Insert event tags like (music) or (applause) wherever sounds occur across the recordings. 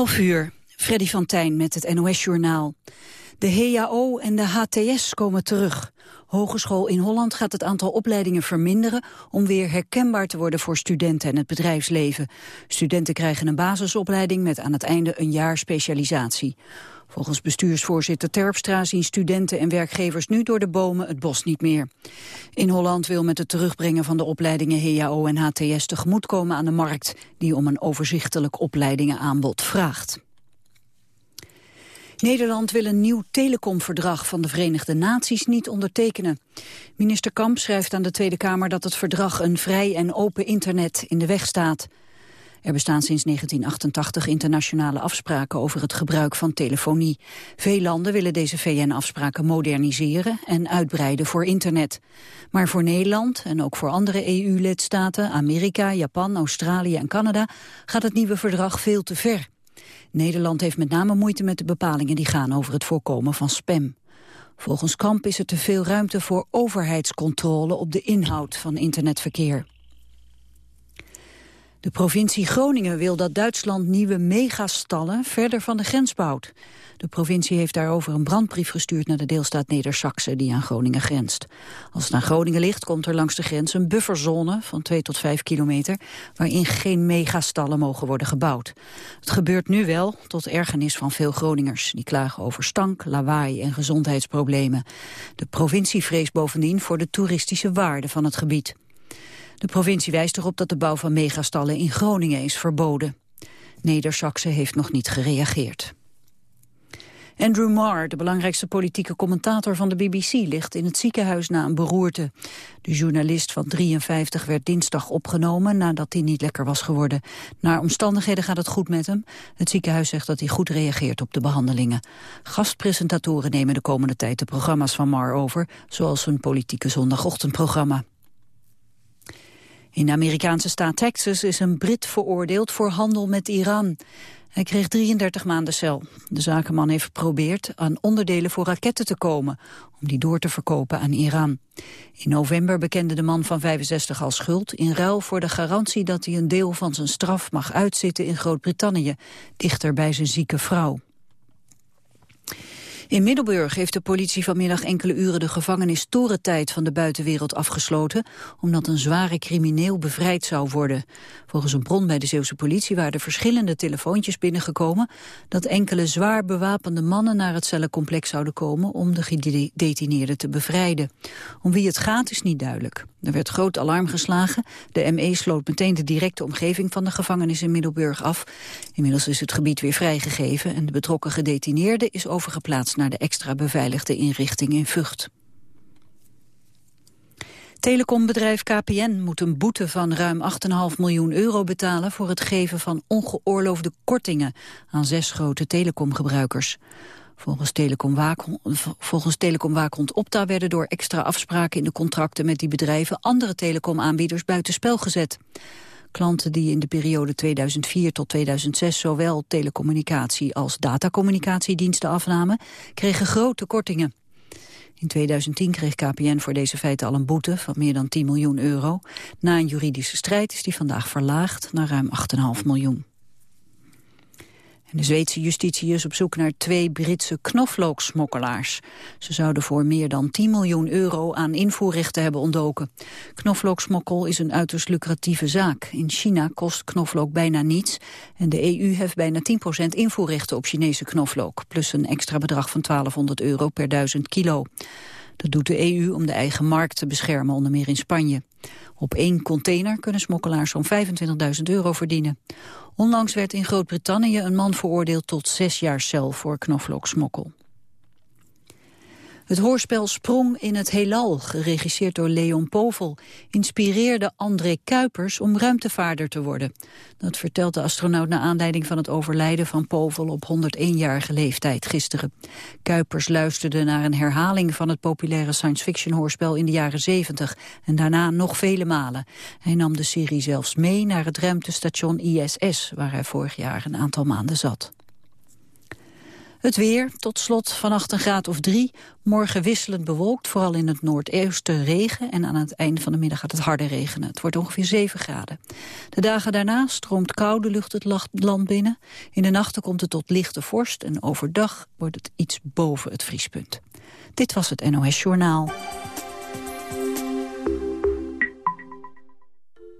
11 uur, Freddy van Tijn met het NOS-journaal. De HAO en de HTS komen terug. Hogeschool in Holland gaat het aantal opleidingen verminderen... om weer herkenbaar te worden voor studenten en het bedrijfsleven. Studenten krijgen een basisopleiding met aan het einde een jaar specialisatie. Volgens bestuursvoorzitter Terpstra zien studenten en werkgevers nu door de bomen het bos niet meer. In Holland wil met het terugbrengen van de opleidingen HAO en HTS tegemoetkomen aan de markt, die om een overzichtelijk opleidingenaanbod vraagt. Nederland wil een nieuw telecomverdrag van de Verenigde Naties niet ondertekenen. Minister Kamp schrijft aan de Tweede Kamer dat het verdrag een vrij en open internet in de weg staat. Er bestaan sinds 1988 internationale afspraken over het gebruik van telefonie. Veel landen willen deze VN-afspraken moderniseren en uitbreiden voor internet. Maar voor Nederland en ook voor andere EU-lidstaten, Amerika, Japan, Australië en Canada, gaat het nieuwe verdrag veel te ver. Nederland heeft met name moeite met de bepalingen die gaan over het voorkomen van spam. Volgens Kamp is er te veel ruimte voor overheidscontrole op de inhoud van internetverkeer. De provincie Groningen wil dat Duitsland nieuwe megastallen verder van de grens bouwt. De provincie heeft daarover een brandbrief gestuurd naar de deelstaat neder die aan Groningen grenst. Als het aan Groningen ligt, komt er langs de grens een bufferzone van 2 tot 5 kilometer, waarin geen megastallen mogen worden gebouwd. Het gebeurt nu wel, tot ergernis van veel Groningers. Die klagen over stank, lawaai en gezondheidsproblemen. De provincie vreest bovendien voor de toeristische waarde van het gebied. De provincie wijst erop dat de bouw van megastallen in Groningen is verboden. neder heeft nog niet gereageerd. Andrew Marr, de belangrijkste politieke commentator van de BBC, ligt in het ziekenhuis na een beroerte. De journalist van 53 werd dinsdag opgenomen nadat hij niet lekker was geworden. Naar omstandigheden gaat het goed met hem. Het ziekenhuis zegt dat hij goed reageert op de behandelingen. Gastpresentatoren nemen de komende tijd de programma's van Marr over, zoals een politieke zondagochtendprogramma. In de Amerikaanse staat Texas is een Brit veroordeeld voor handel met Iran. Hij kreeg 33 maanden cel. De zakenman heeft geprobeerd aan onderdelen voor raketten te komen... om die door te verkopen aan Iran. In november bekende de man van 65 al schuld... in ruil voor de garantie dat hij een deel van zijn straf mag uitzitten in Groot-Brittannië... dichter bij zijn zieke vrouw. In Middelburg heeft de politie vanmiddag enkele uren de gevangenis Torentijd van de buitenwereld afgesloten, omdat een zware crimineel bevrijd zou worden. Volgens een bron bij de Zeeuwse politie waren er verschillende telefoontjes binnengekomen dat enkele zwaar bewapende mannen naar het cellencomplex zouden komen om de gedetineerden te bevrijden. Om wie het gaat is niet duidelijk. Er werd groot alarm geslagen. De ME sloot meteen de directe omgeving van de gevangenis in Middelburg af. Inmiddels is het gebied weer vrijgegeven en de betrokken gedetineerde is overgeplaatst naar de extra beveiligde inrichting in Vught. Telecombedrijf KPN moet een boete van ruim 8,5 miljoen euro betalen voor het geven van ongeoorloofde kortingen aan zes grote telecomgebruikers. Volgens Telecom, Waakhond, volgens Telecom Opta werden door extra afspraken in de contracten met die bedrijven andere telecomaanbieders buitenspel gezet. Klanten die in de periode 2004 tot 2006 zowel telecommunicatie als datacommunicatiediensten afnamen, kregen grote kortingen. In 2010 kreeg KPN voor deze feiten al een boete van meer dan 10 miljoen euro. Na een juridische strijd is die vandaag verlaagd naar ruim 8,5 miljoen de Zweedse justitie is op zoek naar twee Britse knoflooksmokkelaars. Ze zouden voor meer dan 10 miljoen euro aan invoerrechten hebben ontdoken. Knoflooksmokkel is een uiterst lucratieve zaak. In China kost knoflook bijna niets. En de EU heeft bijna 10% invoerrechten op Chinese knoflook. Plus een extra bedrag van 1200 euro per duizend kilo. Dat doet de EU om de eigen markt te beschermen, onder meer in Spanje. Op één container kunnen smokkelaars zo'n 25.000 euro verdienen. Onlangs werd in Groot-Brittannië een man veroordeeld tot zes jaar cel voor knoflooksmokkel. Het hoorspel Sprong in het Heelal, geregisseerd door Leon Povel, inspireerde André Kuipers om ruimtevaarder te worden. Dat vertelt de astronaut naar aanleiding van het overlijden van Povel op 101-jarige leeftijd gisteren. Kuipers luisterde naar een herhaling van het populaire science fiction hoorspel in de jaren 70 en daarna nog vele malen. Hij nam de serie zelfs mee naar het ruimtestation ISS, waar hij vorig jaar een aantal maanden zat. Het weer, tot slot vannacht een graad of drie. Morgen wisselend bewolkt, vooral in het noordoosten regen. En aan het einde van de middag gaat het harder regenen. Het wordt ongeveer 7 graden. De dagen daarna stroomt koude lucht het land binnen. In de nachten komt het tot lichte vorst. En overdag wordt het iets boven het vriespunt. Dit was het NOS Journaal.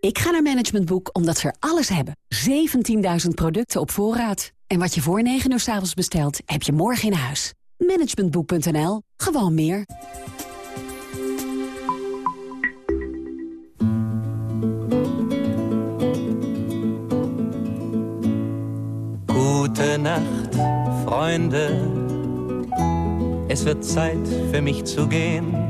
Ik ga naar Management Boek omdat ze er alles hebben. 17.000 producten op voorraad. En wat je voor 9 uur s avonds bestelt, heb je morgen in huis. Managementboek.nl. Gewoon meer. Gute Nacht, Freunde. Es wird Zeit für mich zu gehen.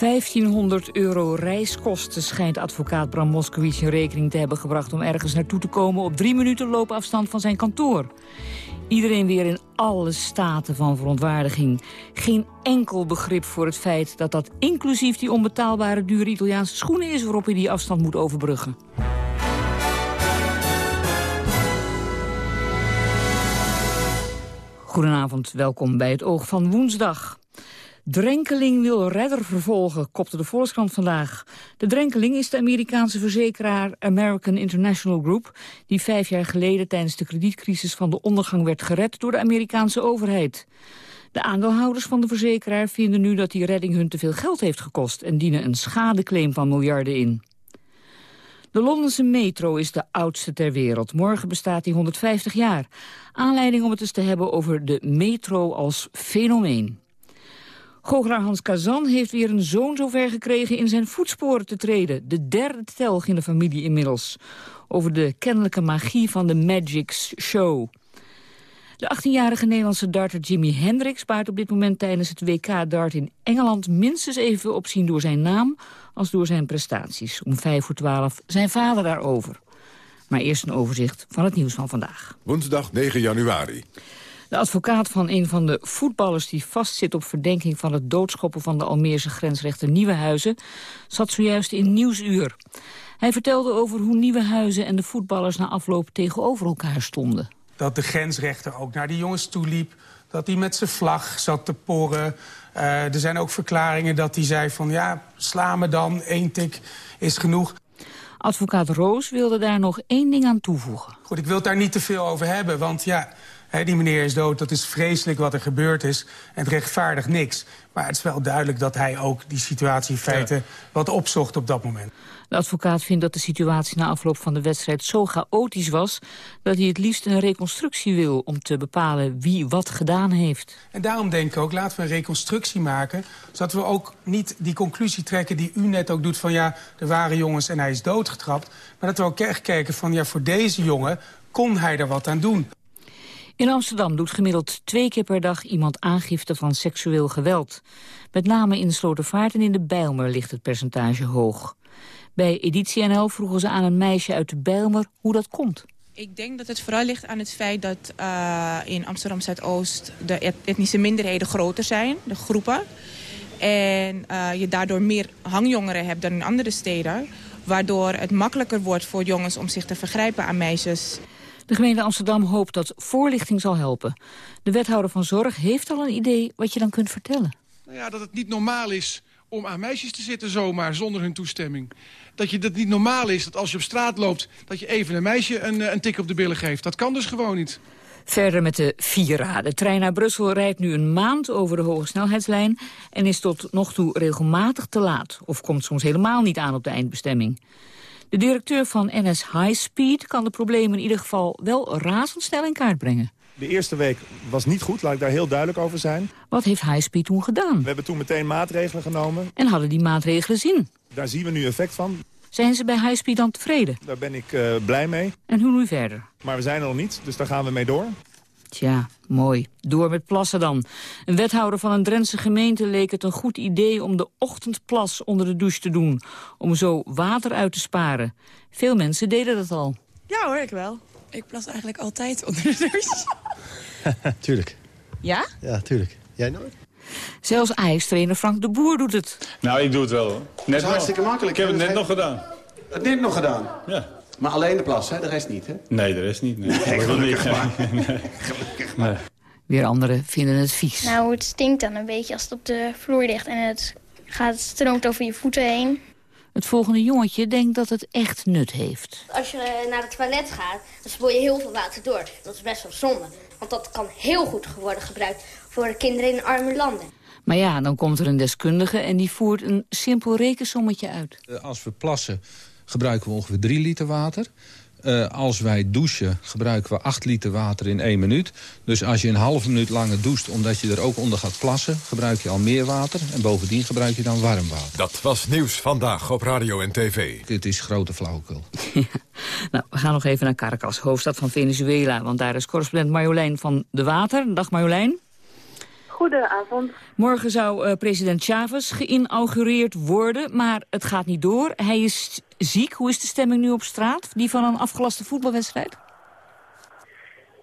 1500 euro reiskosten schijnt advocaat Bram Moskowitz in rekening te hebben gebracht... om ergens naartoe te komen op drie minuten loopafstand van zijn kantoor. Iedereen weer in alle staten van verontwaardiging. Geen enkel begrip voor het feit dat dat inclusief die onbetaalbare dure Italiaanse schoenen is... waarop hij die afstand moet overbruggen. Goedenavond, welkom bij het Oog van Woensdag. Drenkeling wil redder vervolgen, kopte de Volkskrant vandaag. De Drenkeling is de Amerikaanse verzekeraar American International Group... die vijf jaar geleden tijdens de kredietcrisis van de ondergang werd gered... door de Amerikaanse overheid. De aandeelhouders van de verzekeraar vinden nu dat die redding hun te veel geld heeft gekost... en dienen een schadeclaim van miljarden in. De Londense metro is de oudste ter wereld. Morgen bestaat die 150 jaar. Aanleiding om het eens te hebben over de metro als fenomeen. Goochelaar Hans Kazan heeft weer een zoon zover gekregen in zijn voetsporen te treden. De derde telg in de familie inmiddels. Over de kennelijke magie van de Magic Show. De 18-jarige Nederlandse darter Jimi Hendrix baart op dit moment tijdens het WK dart in Engeland minstens even opzien door zijn naam als door zijn prestaties. Om 5 voor 12 zijn vader daarover. Maar eerst een overzicht van het nieuws van vandaag. Woensdag 9 januari. De advocaat van een van de voetballers die vastzit op verdenking van het doodschoppen van de Almeerse grensrechter Nieuwenhuizen zat zojuist in Nieuwsuur. Hij vertelde over hoe Nieuwenhuizen en de voetballers na afloop tegenover elkaar stonden. Dat de grensrechter ook naar die jongens toe liep, dat hij met zijn vlag zat te porren. Uh, er zijn ook verklaringen dat hij zei van ja, sla me dan, één tik is genoeg. Advocaat Roos wilde daar nog één ding aan toevoegen. Goed, ik wil het daar niet te veel over hebben, want ja, die meneer is dood, dat is vreselijk wat er gebeurd is. En het rechtvaardigt niks. Maar het is wel duidelijk dat hij ook die situatie in feite wat opzocht op dat moment. De advocaat vindt dat de situatie na afloop van de wedstrijd zo chaotisch was... dat hij het liefst een reconstructie wil om te bepalen wie wat gedaan heeft. En daarom denk ik ook, laten we een reconstructie maken... zodat we ook niet die conclusie trekken die u net ook doet van... ja, er waren jongens en hij is doodgetrapt. Maar dat we ook echt kijken van, ja, voor deze jongen kon hij er wat aan doen. In Amsterdam doet gemiddeld twee keer per dag iemand aangifte van seksueel geweld. Met name in Slotervaart en in de Bijlmer ligt het percentage hoog. Bij Editie NL vroegen ze aan een meisje uit de Bijlmer hoe dat komt. Ik denk dat het vooral ligt aan het feit dat uh, in Amsterdam Zuidoost de etnische minderheden groter zijn, de groepen. En uh, je daardoor meer hangjongeren hebt dan in andere steden. Waardoor het makkelijker wordt voor jongens om zich te vergrijpen aan meisjes. De gemeente Amsterdam hoopt dat voorlichting zal helpen. De wethouder van Zorg heeft al een idee wat je dan kunt vertellen. Nou ja, dat het niet normaal is om aan meisjes te zitten zomaar zonder hun toestemming. Dat je dat niet normaal is dat als je op straat loopt... dat je even een meisje een, eh, een tik op de billen geeft. Dat kan dus gewoon niet. Verder met de Vira. De trein naar Brussel rijdt nu een maand over de hoge snelheidslijn... en is tot nog toe regelmatig te laat. Of komt soms helemaal niet aan op de eindbestemming. De directeur van NS High Speed kan de problemen in ieder geval wel razendsnel in kaart brengen. De eerste week was niet goed, laat ik daar heel duidelijk over zijn. Wat heeft Highspeed toen gedaan? We hebben toen meteen maatregelen genomen. En hadden die maatregelen zin? Daar zien we nu effect van. Zijn ze bij Highspeed dan tevreden? Daar ben ik uh, blij mee. En hoe nu verder? Maar we zijn er nog niet, dus daar gaan we mee door. Tja, mooi. Door met plassen dan. Een wethouder van een Drentse gemeente leek het een goed idee... om de ochtendplas onder de douche te doen. Om zo water uit te sparen. Veel mensen deden dat al. Ja hoor, ik wel. Ik plas eigenlijk altijd onder de douche. (laughs) tuurlijk. Ja? Ja, tuurlijk. Jij nooit? Zelfs ijstrainer Frank de Boer doet het. Nou, ik doe het wel hoor. Net dat is hartstikke makkelijk. Ik heb het net nog gedaan. Het net nog gedaan? Ja. Maar alleen de plas, hè? De rest niet, hè? Nee, de rest niet. Nee, nee gelukkig maar. (laughs) nee. gelukkig maar. Weer anderen vinden het vies. Nou, het stinkt dan een beetje als het op de vloer ligt en het gaat, stroomt over je voeten heen. Het volgende jongetje denkt dat het echt nut heeft. Als je naar het toilet gaat, dan spoel je heel veel water door. Dat is best wel zonde. Want dat kan heel goed worden gebruikt voor de kinderen in arme landen. Maar ja, dan komt er een deskundige en die voert een simpel rekensommetje uit. Eh, als we plassen gebruiken we ongeveer 3 liter water. Uh, als wij douchen gebruiken we 8 liter water in 1 minuut. Dus als je een halve minuut langer doucht omdat je er ook onder gaat plassen... gebruik je al meer water en bovendien gebruik je dan warm water. Dat was Nieuws Vandaag op Radio en TV. Dit is grote flauwekul. (laughs) nou, we gaan nog even naar Caracas, hoofdstad van Venezuela. Want daar is correspondent Marjolein van de Water. Dag Marjolein. Goedenavond. Morgen zou uh, president Chavez geïnaugureerd worden, maar het gaat niet door. Hij is ziek. Hoe is de stemming nu op straat? Die van een afgelaste voetbalwedstrijd?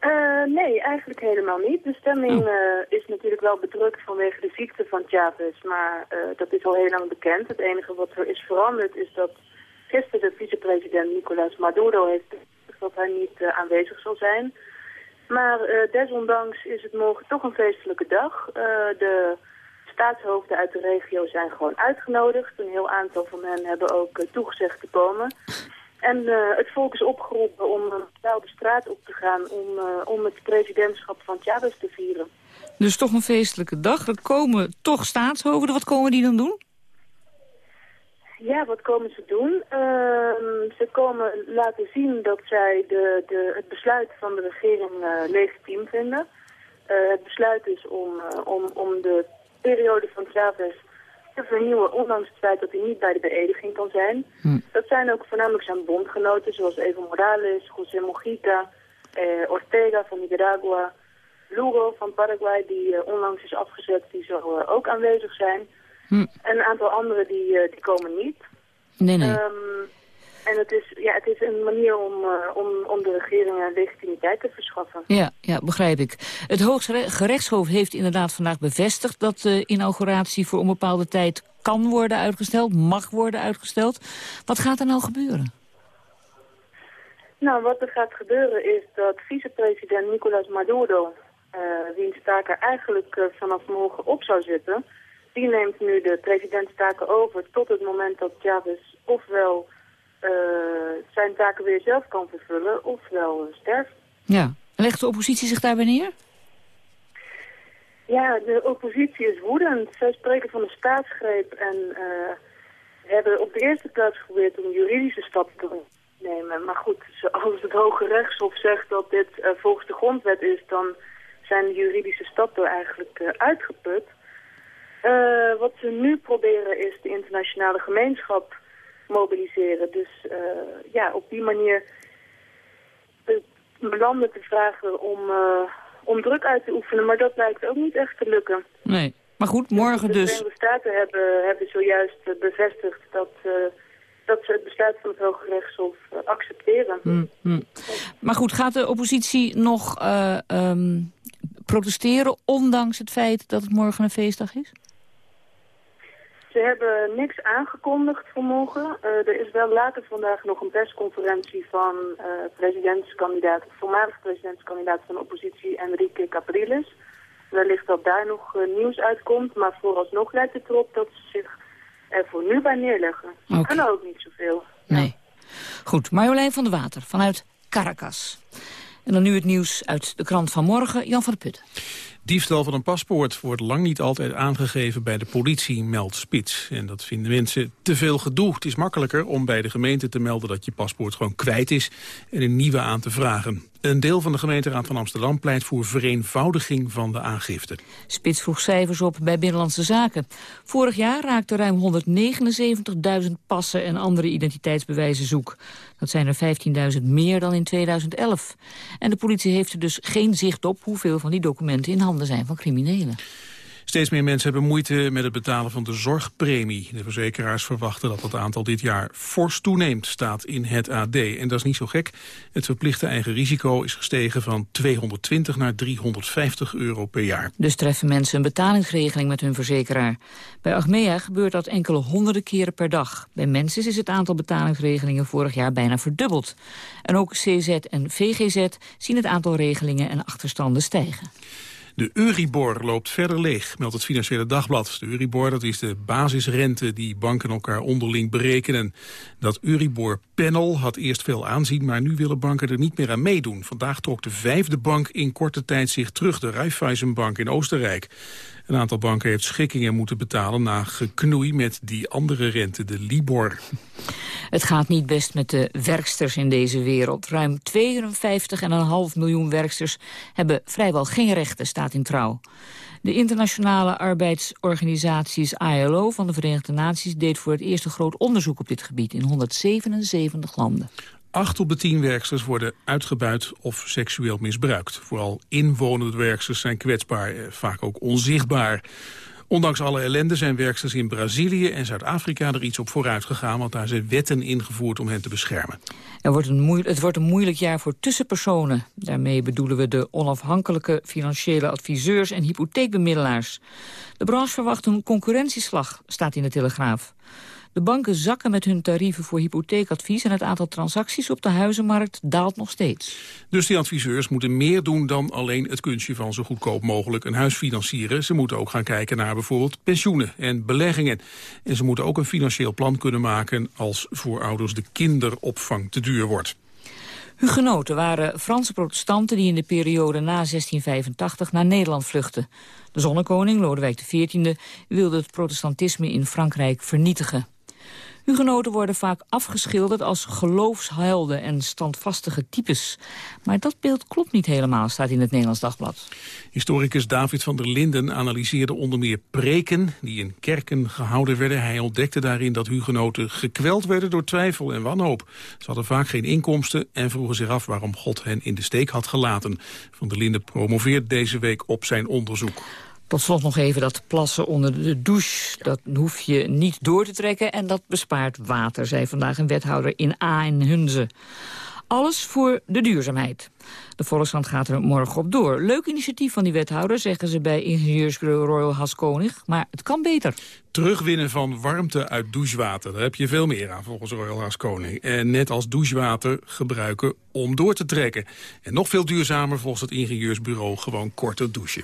Uh, nee, eigenlijk helemaal niet. De stemming uh, is natuurlijk wel bedrukt vanwege de ziekte van Chavez, maar dat is al heel lang bekend. Het enige wat er is veranderd is dat gisteren de vicepresident Nicolás Maduro heeft dat hij niet aanwezig zal zijn. Maar uh, desondanks is het morgen toch een feestelijke dag. Uh, de staatshoofden uit de regio zijn gewoon uitgenodigd. Een heel aantal van hen hebben ook uh, toegezegd te komen. En het volk is opgeroepen om uh, de straat op te gaan om, om het presidentschap van Chavez te vieren. Dus toch een feestelijke dag. Er komen toch staatshoofden. Wat komen die dan doen? Ja, wat komen ze doen? Uh, ze komen laten zien dat zij de, de, het besluit van de regering uh, legitiem vinden. Uh, het besluit is om, uh, om, om de periode van Chavez te vernieuwen, ondanks het feit dat hij niet bij de beëdiging kan zijn. Hm. Dat zijn ook voornamelijk zijn bondgenoten, zoals Evo Morales, José Mojica, Ortega van Nicaragua, Lugo van Paraguay, die onlangs is afgezet, die zo ook aanwezig zijn. Hm. En een aantal anderen die, uh, die komen niet. Nee, nee. Um, en het is, ja, het is een manier om, uh, om, om de regering legitimiteit te verschaffen. Ja, ja, begrijp ik. Het Hooggerechtshof heeft inderdaad vandaag bevestigd... dat de inauguratie voor onbepaalde tijd kan worden uitgesteld, mag worden uitgesteld. Wat gaat er nou gebeuren? Nou, wat er gaat gebeuren is dat vicepresident Nicolás Maduro... Uh, wiens taak er eigenlijk uh, vanaf morgen op zou zitten die neemt nu de presidentstaken over tot het moment dat Chavez ofwel uh, zijn taken weer zelf kan vervullen ofwel uh, sterft. Ja, legt de oppositie zich daarbij neer? Ja, de oppositie is woedend. Zij spreken van een staatsgreep en uh, hebben op de eerste plaats geprobeerd om juridische stappen te nemen. Maar goed, als het Hoge Rechtshof zegt dat dit volgens de grondwet is, dan zijn de juridische stappen eigenlijk uitgeput. Uh, wat ze nu proberen is de internationale gemeenschap mobiliseren. Dus uh, ja, op die manier de landen te vragen om, uh, om druk uit te oefenen. Maar dat lijkt ook niet echt te lukken. Nee, maar goed, morgen de dus... De Verenigde Staten hebben, hebben zojuist bevestigd dat dat ze het besluit van het Hoge Rechtshof eh, accepteren. Hm, hm. Maar goed, gaat de oppositie nog eh, ehm, protesteren... ondanks het feit dat het morgen een feestdag is? Ze hebben niks aangekondigd vanmorgen. Uh, er is wel later vandaag nog een persconferentie van uh, presidentskandidaat, voormalig presidentskandidaat van de oppositie Enrique Capriles. Wellicht dat daar nog uh, nieuws uitkomt, maar vooralsnog lijkt het erop dat ze zich er voor nu bij neerleggen. Ze kunnen ook niet zoveel. Nee. Goed, Marjolein van der Water vanuit Caracas. En dan nu het nieuws uit de krant van morgen, Jan van der Putten. Diefstal van een paspoort wordt lang niet altijd aangegeven bij de politie, meldt Spits. En dat vinden mensen te veel gedoe. Het is makkelijker om bij de gemeente te melden dat je paspoort gewoon kwijt is en een nieuwe aan te vragen. Een deel van de gemeenteraad van Amsterdam pleit voor vereenvoudiging van de aangifte. Spits vroeg cijfers op bij Binnenlandse Zaken. Vorig jaar raakten ruim 179.000 passen en andere identiteitsbewijzen zoek. Dat zijn er 15.000 meer dan in 2011. En de politie heeft er dus geen zicht op hoeveel van die documenten in handen zijn van criminelen. Steeds meer mensen hebben moeite met het betalen van de zorgpremie. De verzekeraars verwachten dat het aantal dit jaar fors toeneemt, staat in het AD. En dat is niet zo gek. Het verplichte eigen risico is gestegen van 220 naar 350 euro per jaar. Dus treffen mensen een betalingsregeling met hun verzekeraar. Bij Achmea gebeurt dat enkele honderden keren per dag. Bij mensen is het aantal betalingsregelingen vorig jaar bijna verdubbeld. En ook CZ en VGZ zien het aantal regelingen en achterstanden stijgen. De Euribor loopt verder leeg, meldt het Financiële Dagblad. De Euribor dat is de basisrente die banken elkaar onderling berekenen. Dat Euribor-panel had eerst veel aanzien, maar nu willen banken er niet meer aan meedoen. Vandaag trok de vijfde bank in korte tijd zich terug, de Raiffeisenbank in Oostenrijk. Een aantal banken heeft schikkingen moeten betalen na geknoei met die andere rente, de Libor. Het gaat niet best met de werksters in deze wereld. Ruim 52,5 miljoen werksters hebben vrijwel geen rechten, staat in trouw. De internationale arbeidsorganisaties ILO van de Verenigde Naties... deed voor het eerst een groot onderzoek op dit gebied in 177 landen. Acht op de tien werksters worden uitgebuit of seksueel misbruikt. Vooral inwonende werksters zijn kwetsbaar, eh, vaak ook onzichtbaar. Ondanks alle ellende zijn werksters in Brazilië en Zuid-Afrika er iets op vooruit gegaan... want daar zijn wetten ingevoerd om hen te beschermen. Er wordt een het wordt een moeilijk jaar voor tussenpersonen. Daarmee bedoelen we de onafhankelijke financiële adviseurs en hypotheekbemiddelaars. De branche verwacht een concurrentieslag, staat in de Telegraaf. De banken zakken met hun tarieven voor hypotheekadvies... en het aantal transacties op de huizenmarkt daalt nog steeds. Dus die adviseurs moeten meer doen dan alleen het kunstje van zo goedkoop mogelijk een huis financieren. Ze moeten ook gaan kijken naar bijvoorbeeld pensioenen en beleggingen. En ze moeten ook een financieel plan kunnen maken als voor ouders de kinderopvang te duur wordt. Hugenoten waren Franse protestanten die in de periode na 1685 naar Nederland vluchtten. De zonnekoning, Lodewijk XIV, wilde het protestantisme in Frankrijk vernietigen. Hugenoten worden vaak afgeschilderd als geloofshelden en standvastige types. Maar dat beeld klopt niet helemaal, staat in het Nederlands Dagblad. Historicus David van der Linden analyseerde onder meer preken die in kerken gehouden werden. Hij ontdekte daarin dat hugenoten gekweld werden door twijfel en wanhoop. Ze hadden vaak geen inkomsten en vroegen zich af waarom God hen in de steek had gelaten. Van der Linden promoveert deze week op zijn onderzoek. Tot slot nog even dat plassen onder de douche. Dat hoef je niet door te trekken en dat bespaart water, zei vandaag een wethouder in A en Hunze. Alles voor de duurzaamheid. De Volkskrant gaat er morgen op door. Leuk initiatief van die wethouder, zeggen ze bij ingenieursbureau Royal Haskoning. Maar het kan beter. Terugwinnen van warmte uit douchewater. Daar heb je veel meer aan volgens Royal Haskoning. En net als douchewater gebruiken om door te trekken. En nog veel duurzamer volgens het ingenieursbureau gewoon korter douchen.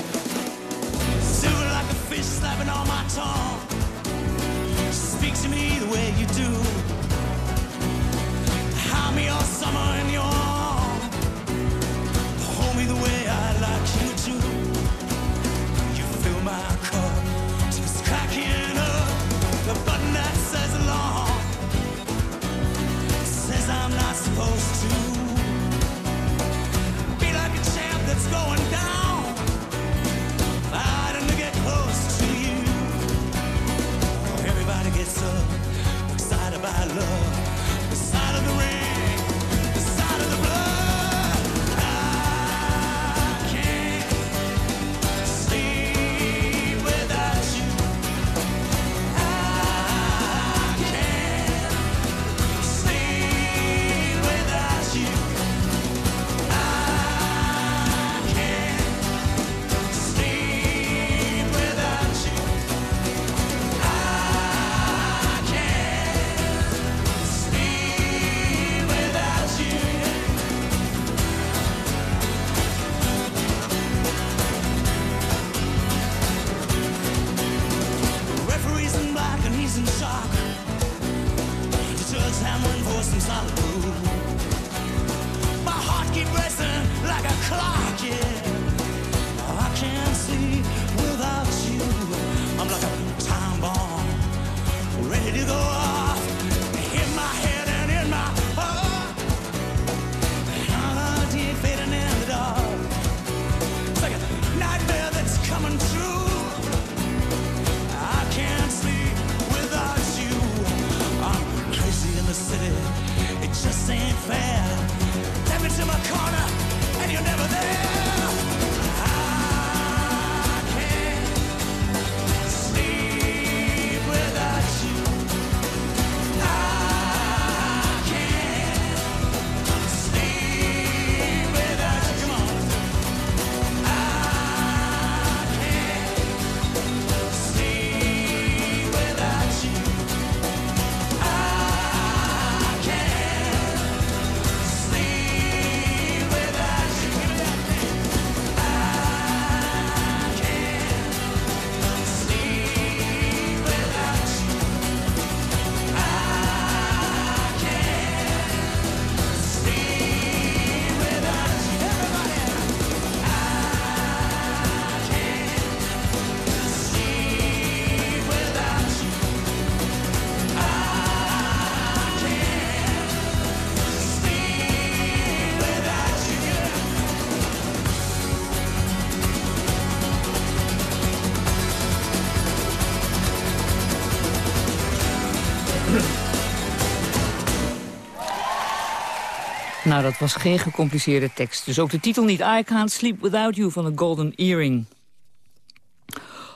Nou, dat was geen gecompliceerde tekst. Dus ook de titel niet. I Can't Sleep Without You van de Golden Earring.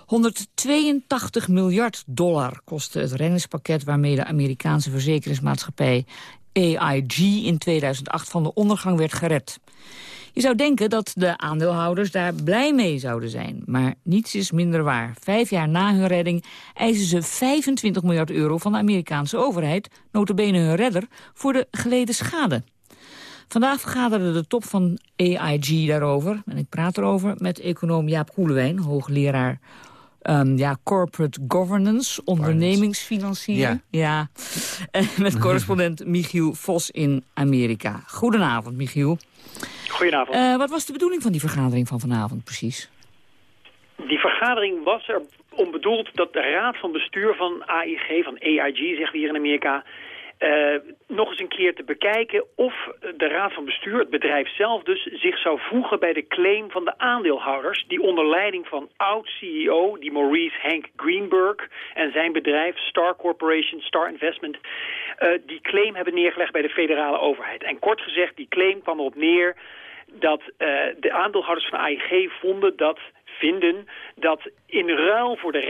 182 miljard dollar kostte het reddingspakket... waarmee de Amerikaanse verzekeringsmaatschappij AIG in 2008 van de ondergang werd gered. Je zou denken dat de aandeelhouders daar blij mee zouden zijn. Maar niets is minder waar. Vijf jaar na hun redding eisen ze 25 miljard euro van de Amerikaanse overheid... notabene hun redder, voor de geleden schade. Vandaag vergaderde de top van AIG daarover. En ik praat erover met econoom Jaap Koelewijn, hoogleraar um, ja, corporate governance, ondernemingsfinanciering. Ja. (laughs) En met correspondent (laughs) Michiel Vos in Amerika. Goedenavond, Michiel. Goedenavond. Uh, wat was de bedoeling van die vergadering van vanavond precies? Die vergadering was er om bedoeld dat de raad van bestuur van AIG, van AIG, zeggen we hier in Amerika... Uh, nog eens een keer te bekijken of de raad van bestuur, het bedrijf zelf dus, zich zou voegen bij de claim van de aandeelhouders die onder leiding van oud-CEO, die Maurice Hank Greenberg en zijn bedrijf Star Corporation, Star Investment, uh, die claim hebben neergelegd bij de federale overheid. En kort gezegd, die claim kwam erop neer dat uh, de aandeelhouders van AIG vonden dat vinden dat in ruil voor de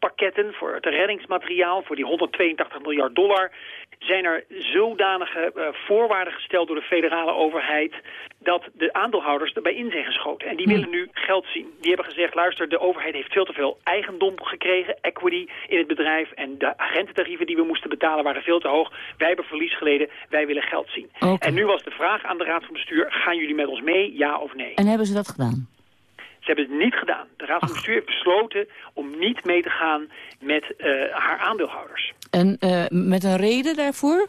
reddingspakketten, voor het reddingsmateriaal, voor die 182 miljard dollar, zijn er zodanige uh, voorwaarden gesteld door de federale overheid dat de aandeelhouders erbij in zijn geschoten. En die willen nu geld zien. Die hebben gezegd, luister, de overheid heeft veel te veel eigendom gekregen, equity in het bedrijf en de agententarieven die we moesten betalen waren veel te hoog. Wij hebben verlies geleden, wij willen geld zien. Okay. En nu was de vraag aan de Raad van Bestuur, gaan jullie met ons mee, ja of nee? En hebben ze dat gedaan? Ze hebben het niet gedaan. De Raad van Bestuur heeft besloten om niet mee te gaan met uh, haar aandeelhouders. En uh, met een reden daarvoor?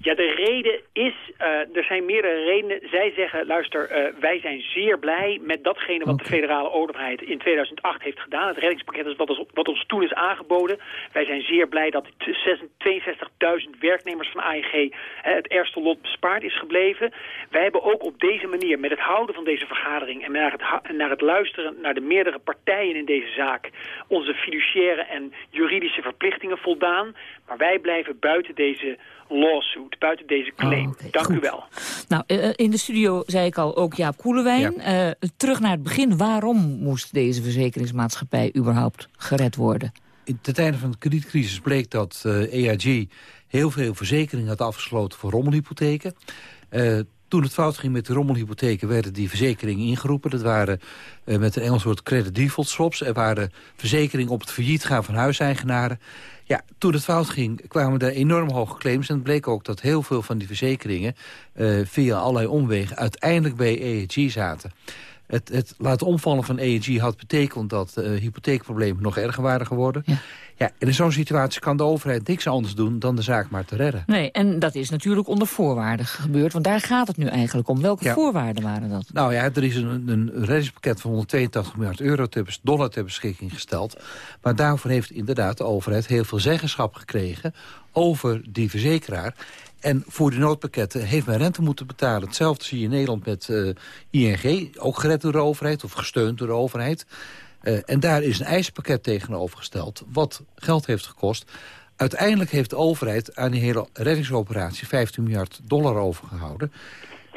Ja, de reden is, uh, er zijn meerdere redenen. Zij zeggen, luister, uh, wij zijn zeer blij met datgene wat okay. de federale overheid in 2008 heeft gedaan. Het reddingspakket is wat, ons, wat ons toen is aangeboden. Wij zijn zeer blij dat 62.000 werknemers van AIG hè, het ergste lot bespaard is gebleven. Wij hebben ook op deze manier, met het houden van deze vergadering en naar het, naar het luisteren naar de meerdere partijen in deze zaak, onze fiduciaire en juridische verplichtingen voldaan. Maar wij blijven buiten deze lawsuit, buiten deze claim. Oh, okay, Dank goed. u wel. Nou, uh, in de studio zei ik al ook Jaap Koelewijn. Ja. Uh, terug naar het begin. Waarom moest deze verzekeringsmaatschappij überhaupt gered worden? In de tijden van de kredietcrisis bleek dat uh, EIG heel veel verzekeringen had afgesloten voor rommelhypotheken. Toen het fout ging met de rommelhypotheken werden die verzekeringen ingeroepen. Dat waren uh, met een Engels woord credit default swaps. Er waren verzekeringen op het failliet gaan van huiseigenaren. Ja, toen het fout ging kwamen er enorm hoge claims. En het bleek ook dat heel veel van die verzekeringen... Uh, via allerlei omwegen uiteindelijk bij EEG zaten. Het, het laten omvallen van EEG had betekend dat uh, hypotheekproblemen nog erger waren geworden. Ja. Ja, en in zo'n situatie kan de overheid niks anders doen dan de zaak maar te redden. Nee, en dat is natuurlijk onder voorwaarden gebeurd. Want daar gaat het nu eigenlijk om. Welke ja. voorwaarden waren dat? Nou ja, er is een, een reddingspakket van 182 miljard euro te, dollar ter beschikking gesteld. Maar daarvoor heeft inderdaad de overheid heel veel zeggenschap gekregen over die verzekeraar. En voor die noodpakketten heeft men rente moeten betalen. Hetzelfde zie je in Nederland met uh, ING, ook gered door de overheid of gesteund door de overheid. Uh, en daar is een eisenpakket tegenover gesteld, wat geld heeft gekost. Uiteindelijk heeft de overheid aan die hele reddingsoperatie 15 miljard dollar overgehouden.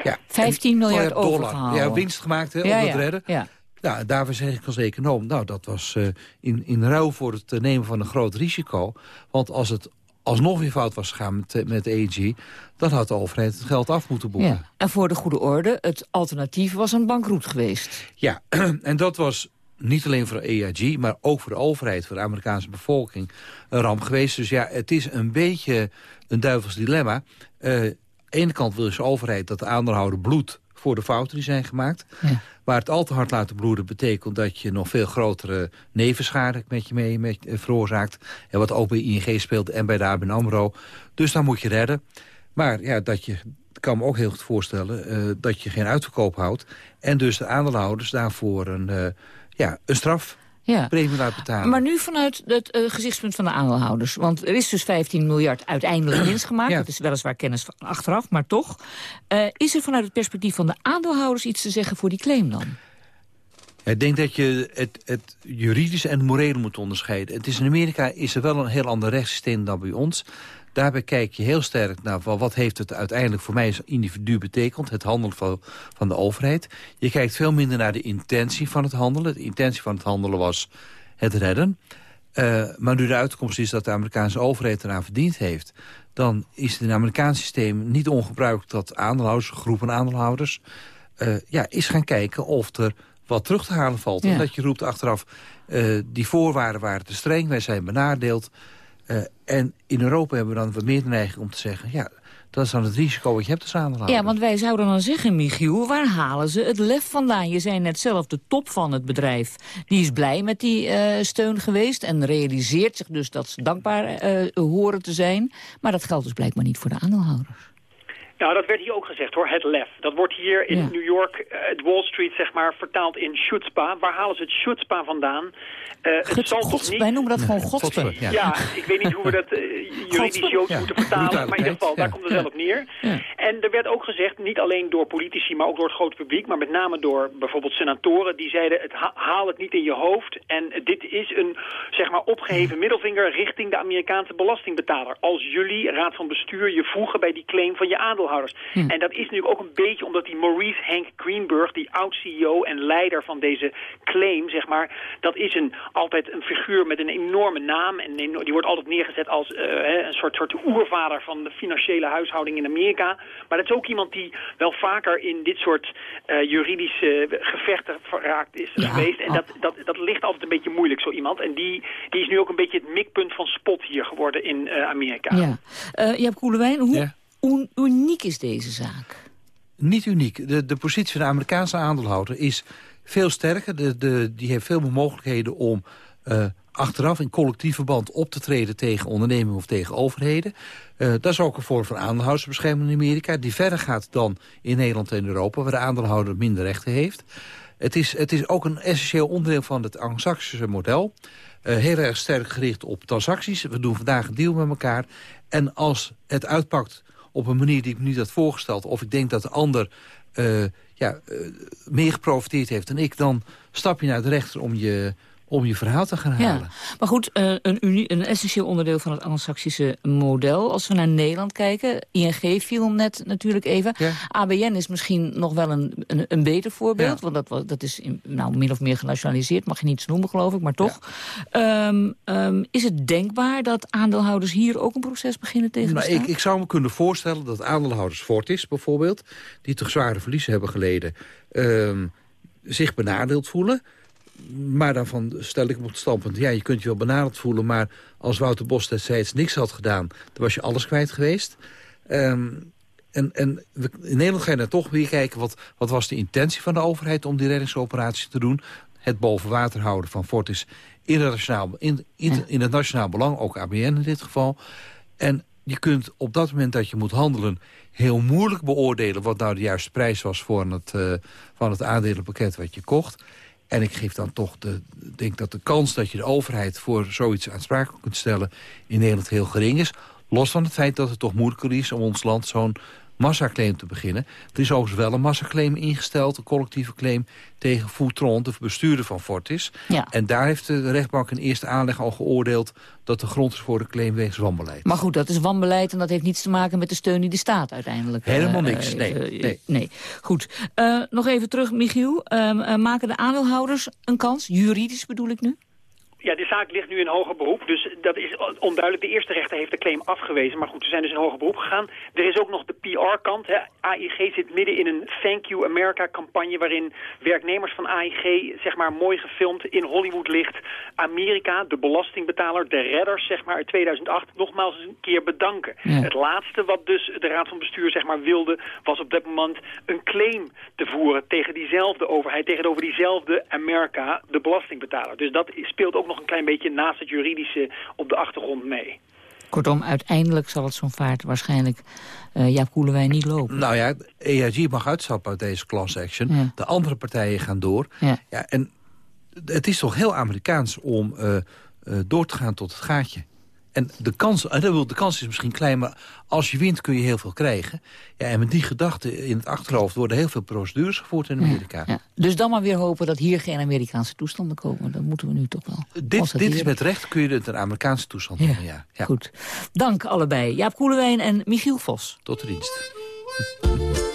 Ja, 15 miljard dollar. overgehouden. Ja, winst gemaakt hè, ja, om ja, het redden. Ja. Nou, daarvoor zeg ik als econoom, nou, dat was uh, in, in ruil voor het nemen van een groot risico. Want als het alsnog weer fout was gegaan met, met EEG... dan had de overheid het geld af moeten boeken. Ja. En voor de goede orde, het alternatief was een bankroet geweest. Ja, (clears throat) en dat was niet alleen voor EIG, maar ook voor de overheid... voor de Amerikaanse bevolking, een ramp geweest. Dus ja, het is een beetje een duivels dilemma. Uh, aan de ene kant wil de overheid dat de aandeelhouder bloed voor de fouten die zijn gemaakt. Ja. Maar het al te hard laten bloeden betekent dat je nog veel grotere nevenschade met je mee met, uh, veroorzaakt. En wat ook bij ING speelt en bij de ABN AMRO. Dus dan moet je redden. Maar ja, dat je, ik kan me ook heel goed voorstellen uh, dat je geen uitverkoop houdt. En dus de aandeelhouders daarvoor een, uh, ja, een straf ja. premie laat betalen. Maar nu vanuit het uh, gezichtspunt van de aandeelhouders. Want er is dus 15 miljard uiteindelijk (clears throat) winst gemaakt. Ja. Dat is weliswaar kennis van achteraf, maar toch. Uh, is er vanuit het perspectief van de aandeelhouders iets te zeggen voor die claim dan? Ik denk dat je het, het juridische en het morele moet onderscheiden. Het is in Amerika is er wel een heel ander rechtssysteem dan bij ons. Daarbij kijk je heel sterk naar wat heeft het uiteindelijk voor mij als individu betekend. Het handelen van, van de overheid. Je kijkt veel minder naar de intentie van het handelen. De intentie van het handelen was het redden. Uh, maar nu de uitkomst is dat de Amerikaanse overheid eraan verdiend heeft... dan is het in het Amerikaanse systeem niet ongebruikelijk dat aandeelhouders, groepen aandeelhouders... Uh, ja, is gaan kijken of er wat terug te halen valt. Ja. En dat je roept achteraf, uh, die voorwaarden waren te streng, wij zijn benadeeld. Uh, en in Europa hebben we dan wat meer neiging om te zeggen... ja, dat is dan het risico wat je hebt als aandeelhouder. Ja, want wij zouden dan zeggen, Michiel, waar halen ze het lef vandaan? Je zei net zelf, de top van het bedrijf, die is blij met die uh, steun geweest... en realiseert zich dus dat ze dankbaar uh, horen te zijn. Maar dat geldt dus blijkbaar niet voor de aandeelhouders. Nou, dat werd hier ook gezegd hoor, het lef. Dat wordt hier in Ja. New York, uh, het Wall Street zeg maar, vertaald in chutzpah. Waar halen ze het chutzpah vandaan? Uh, het zal gods- toch niet... Wij noemen dat gewoon. Godspe, Ja. ja. ik weet niet hoe we dat uh, juridisch joods ja. moeten vertalen, maar in ieder geval, daar komt het wel op neer. Ja. En er werd ook gezegd, niet alleen door politici, maar ook door het grote publiek, maar met name door bijvoorbeeld senatoren, die zeiden, het ha- haal het niet in je hoofd. En dit is een, zeg maar, opgeheven middelvinger richting de Amerikaanse belastingbetaler. Als jullie, raad van bestuur, je voegen bij die claim van je aandeelhouders. En dat is natuurlijk ook een beetje omdat die Maurice Hank Greenberg, die oud-CEO en leider van deze claim, zeg maar, dat is een, altijd een figuur met een enorme naam. En die wordt altijd neergezet als eh, hè, een soort, soort oervader van de financiële huishouding in Amerika. Maar dat is ook iemand die wel vaker in dit soort eh, juridische gevechten geraakt is Ja, geweest. En oh. dat, dat, dat ligt altijd een beetje moeilijk, zo iemand. En die, die is nu ook een beetje het mikpunt van spot hier geworden in eh, Amerika. Ja. Uh, Jaap Koelewijn, hoe Ja. Un- uniek is deze zaak? Niet uniek. De, de positie van de Amerikaanse aandeelhouder is veel sterker. De, de, die heeft veel meer mogelijkheden om uh, achteraf in collectief verband op te treden tegen ondernemingen of tegen overheden. Uh, dat is ook een vorm van aandeelhoudersbescherming in Amerika, die verder gaat dan in Nederland en Europa, waar de aandeelhouder minder rechten heeft. Het is, het is ook een essentieel onderdeel van het Anglo-Saxische model. Uh, heel erg sterk gericht op transacties. We doen vandaag een deal met elkaar. En als het uitpakt op een manier die ik me niet had voorgesteld... of ik denk dat de ander uh, ja, uh, meer geprofiteerd heeft dan ik... dan stap je naar de rechter om je, om je verhaal te gaan halen. Ja. Maar goed, uh, een, unie, een essentieel onderdeel van het Anglo-Saxische model. Als we naar Nederland kijken, ING viel net natuurlijk even. Ja. ABN is misschien nog wel een, een, een beter voorbeeld. Ja. Want dat, was, dat is in, nou, min of meer genationaliseerd. Mag je niets noemen, geloof ik, maar toch. Um, um, is het denkbaar dat aandeelhouders hier ook een proces beginnen tegen nou, ik, ik zou me kunnen voorstellen dat aandeelhouders Fortis bijvoorbeeld... die toch zware verliezen hebben geleden... Um, zich benadeeld voelen maar daarvan stel ik me op het standpunt... ja, je kunt je wel benaderd voelen... maar als Wouter Bos destijds niks had gedaan... dan was je alles kwijt geweest. Um, en, en we, in Nederland ga je dan toch weer kijken... Wat, wat was de intentie van de overheid om die reddingsoperatie te doen. Het boven water houden van Fortis internationaal, in, in, in het nationaal belang. Ook ABN in dit geval. En je kunt op dat moment dat je moet handelen... heel moeilijk beoordelen wat nou de juiste prijs was... voor het, uh, van het aandelenpakket wat je kocht... En ik geef dan toch de, denk dat de kans dat je de overheid voor zoiets aansprakelijk kunt stellen in Nederland heel gering is. Los van het feit dat het toch moeilijker is om ons land zo'n massaclaim te beginnen. Er is overigens wel een massaclaim ingesteld, een collectieve claim tegen Foutron, de bestuurder van Fortis. Ja. En daar heeft de rechtbank in eerste aanleg al geoordeeld dat de grond is voor de claim wegens wanbeleid. Maar goed, dat is wanbeleid en dat heeft niets te maken met de steun die de staat uiteindelijk... Helemaal uh, niks, nee. Uh, nee. nee. Goed. Uh, nog even terug, Michiel. maken de aandeelhouders een kans? Juridisch bedoel ik nu? Ja, de zaak ligt nu in hoger beroep, dus dat is onduidelijk. De eerste rechter heeft de claim afgewezen, maar goed, we zijn dus in hoger beroep gegaan. Er is ook nog de PR-kant. AIG zit midden in een Thank You America-campagne... waarin werknemers van AIG, zeg maar, mooi gefilmd in Hollywood ligt. Amerika, de belastingbetaler, de redders, zeg maar, uit 2008, nogmaals eens een keer bedanken. Ja. Het laatste wat dus de Raad van Bestuur, zeg maar, wilde... was op dat moment een claim te voeren tegen diezelfde overheid... tegenover diezelfde Amerika, de belastingbetaler. Dus dat speelt ook nog een klein beetje naast het juridische op de achtergrond mee. Kortom, uiteindelijk zal het zo'n vaart waarschijnlijk uh, Jaap Koelewijn niet lopen. Nou ja, EIG mag uitstappen uit deze class action. Ja. De andere partijen gaan door. Ja. Ja, en het is toch heel Amerikaans om uh, uh, door te gaan tot het gaatje. En de kans, eh, dat wil- de kans is misschien klein, maar als je wint kun je heel veel krijgen. Ja, en met die gedachte in het achterhoofd worden heel veel procedures gevoerd in Amerika. Ja. Dus dan maar weer hopen dat hier geen Amerikaanse toestanden komen. Dat moeten we nu toch wel Dit, dit is met recht, kun je het een Amerikaanse toestand Ja, noemen. Ja. Ja. Goed. Dank allebei. Jaap Koelewijn en Michiel Vos. Tot de dienst.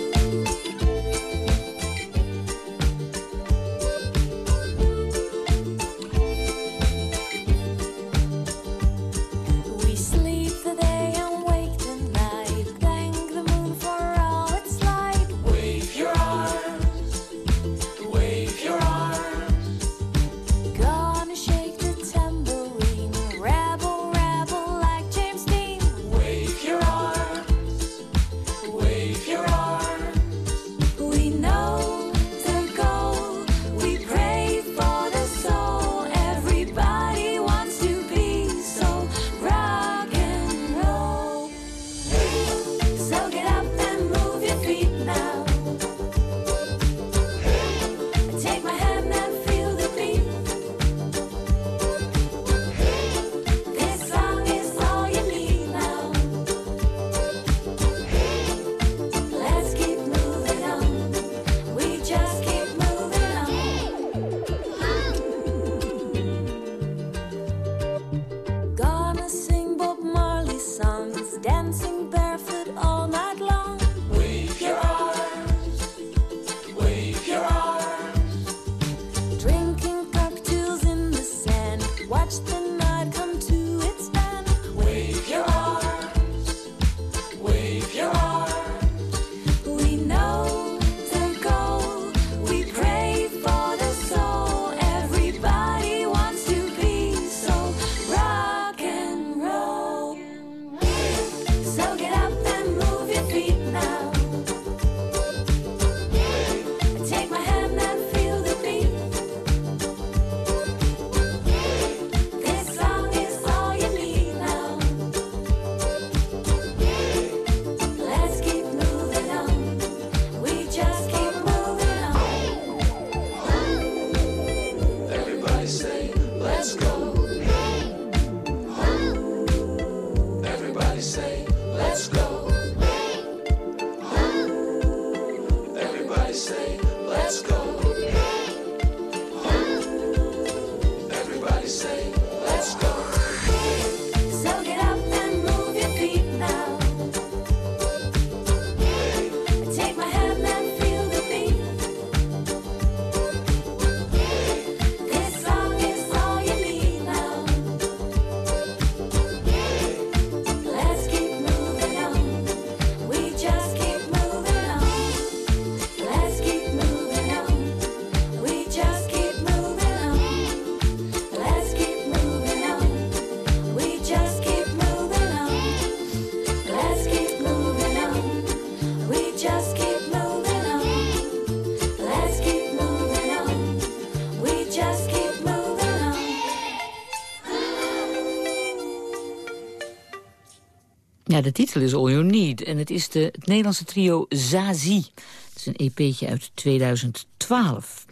Ja, de titel is All You Need. En het is de, het Nederlandse trio Zazie. Het is een EP'tje uit 2012.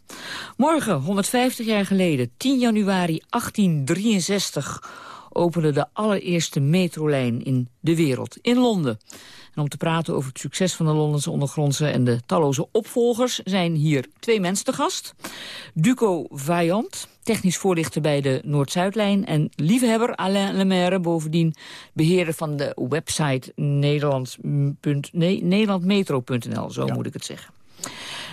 Morgen, 150 jaar geleden, 10 januari 1863... opende de allereerste metrolijn in de wereld, in Londen. En om te praten over het succes van de Londense ondergrondse... en de talloze opvolgers zijn hier twee mensen te gast. Duco Vaillant, technisch voorlichter bij de Noord-Zuidlijn... en liefhebber Alain Lemaire, bovendien beheerder van de website Nederland, nee, nederlandmetro.nl, zo moet ik het zeggen.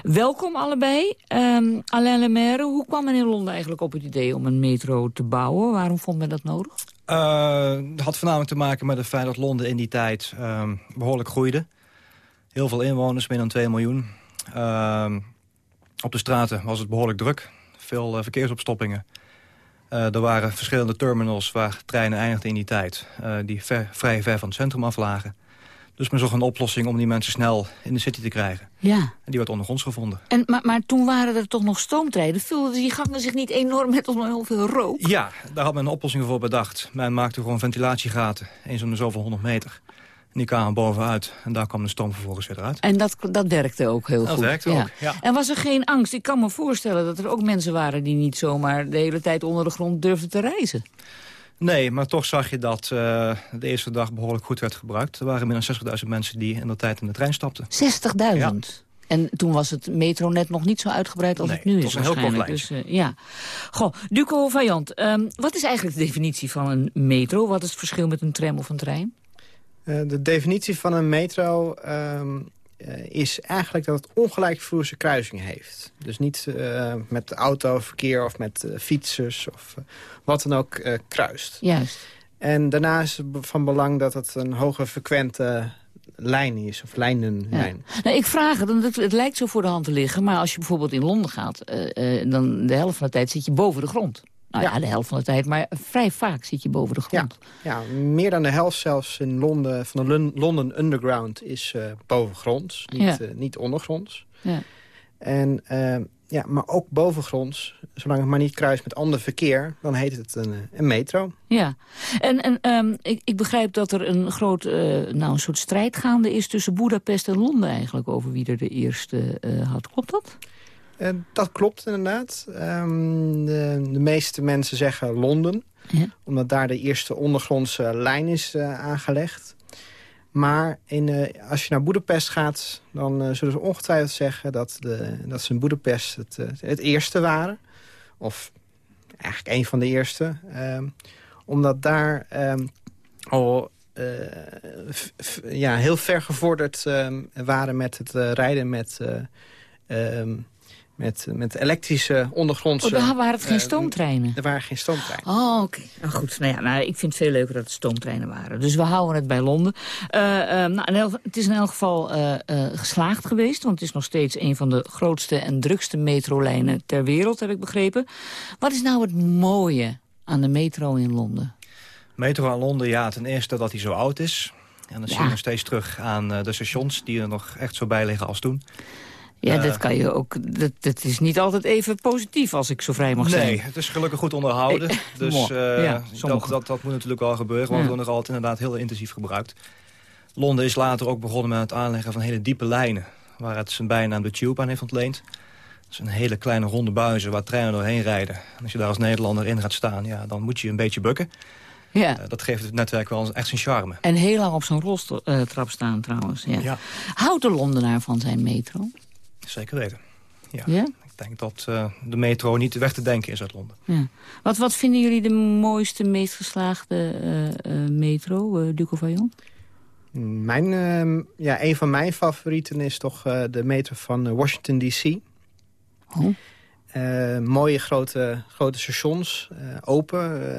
Welkom allebei. Ehm, Alain Lemaire, hoe kwam men in Londen eigenlijk op het idee om een metro te bouwen? Waarom vond men dat nodig? Eh, Het had voornamelijk te maken met het feit dat Londen in die tijd ehm, behoorlijk groeide. Heel veel inwoners, meer dan 2 miljoen. Ehm, op de straten was het behoorlijk druk. Veel eh, verkeersopstoppingen. Eh, er waren verschillende terminals waar treinen eindigden in die tijd... eh, die ver- vrij ver van het centrum aflagen. Dus men zocht een oplossing om die mensen snel in de city te krijgen. Ja. En die werd ondergronds gevonden. En, maar, maar toen waren er toch nog stoomtreinen. Vulden die gangen zich niet enorm met al heel veel rook? Ja, daar had men een oplossing voor bedacht. Men maakte gewoon ventilatiegaten, eens om de zoveel honderd meter. En die kwamen bovenuit en daar kwam de stoom vervolgens weer uit. En dat, dat werkte ook heel Dat goed. werkte ook, ja. En was er geen angst? Ik kan me voorstellen dat er ook mensen waren die niet zomaar de hele tijd onder de grond durfden te reizen. Nee, maar toch zag je dat eh, de eerste dag behoorlijk goed werd gebruikt. Er waren meer dan 60.000 mensen die in de tijd in de trein stapten. 60.000? En toen was het metronet nog niet zo uitgebreid als Nee, het nu is een waarschijnlijk. Dus, eh, ja. Goh, Duco Vajant, ehm, wat is eigenlijk de definitie van een metro? Wat is het verschil met een tram of een trein? Eh, de definitie van een metro ehm, eh, is eigenlijk dat het ongelijkvloerse kruising heeft. Dus niet eh, met autoverkeer of met fietsers of wat dan ook kruist. Juist. En daarna is het van belang dat het een hoge frequente lijn is, of lijnenlijn. Nou, ik vraag het, want het, het lijkt zo voor de hand te liggen... maar als je bijvoorbeeld in Londen gaat... dan de helft van de tijd zit je boven de grond. Nou ja. de helft van de tijd, maar vrij vaak zit je boven de grond. Ja, meer dan de helft zelfs in Londen, van de Lon- London Underground is eh, bovengronds, niet, eh, niet ondergronds. Ja. En, eh, ja, maar ook bovengronds, zolang het maar niet kruist met ander verkeer... dan heet het een, een metro. Ja, en, en ehm, ik, ik begrijp dat er een groot, nou een soort strijd gaande is tussen Boedapest en Londen eigenlijk over wie er de eerste eh, had. Klopt dat? Eh, dat klopt inderdaad. Ehm, de, de meeste mensen zeggen Londen. Omdat daar de eerste ondergrondse lijn is eh, aangelegd. Maar in, eh, als je naar Boedapest gaat... dan zullen ze ongetwijfeld zeggen dat, de, dat ze in Boedapest het, het eerste waren. Of eigenlijk een van de eerste. Ehm, omdat daar ehm, al ja, heel ver gevorderd waren met het rijden met... met, met elektrische ondergrondse... Oh, daar waren het geen eh, stoomtreinen? Er waren geen stoomtreinen. Oh, oké. Nou goed, nou ja, nou, ik vind het veel leuker dat het stoomtreinen waren. Dus we houden het bij Londen. Eh, eh, nou, elk- het is in elk geval eh, eh, geslaagd geweest. Want het is nog steeds een van de grootste en drukste metrolijnen ter wereld, heb ik begrepen. Wat is nou het mooie aan de metro in Londen? Metro aan Londen, ja, ten eerste dat hij zo oud is. En dan zie je Ja. nog steeds terug aan eh, de stations die er nog echt zo bij liggen als toen. Ja, Eh, dat kan je ook. Dat, dat is niet altijd even positief als ik zo vrij mag zijn. Nee, het is gelukkig goed onderhouden. Eh, dus eh, Ja, dat, dat, dat moet natuurlijk wel gebeuren. Want Ja. we nog altijd inderdaad heel intensief gebruikt. Londen is later ook begonnen met het aanleggen van hele diepe lijnen. Waar het zijn bijnaam de Tube aan heeft ontleend. Dat zijn hele kleine ronde buizen waar treinen doorheen rijden. En als je daar als Nederlander in gaat staan, ja, dan moet je een beetje bukken. Ja. Dat geeft het netwerk wel echt zijn charme. En heel lang op zo'n roltrap staan trouwens. Ja. Ja. Houdt de Londenaar van zijn metro? Zeker weten. Ja. Ja? Ik denk dat eh, de metro niet weg te denken is uit Londen. Ja. Wat, wat vinden jullie de mooiste, meest geslaagde eh, eh, metro, eh Duco Vaillant? Mijn, ehm, ja, een van mijn favorieten is toch eh, de metro van Washington D.C. Oh. Eh, mooie grote, grote stations, eh, open.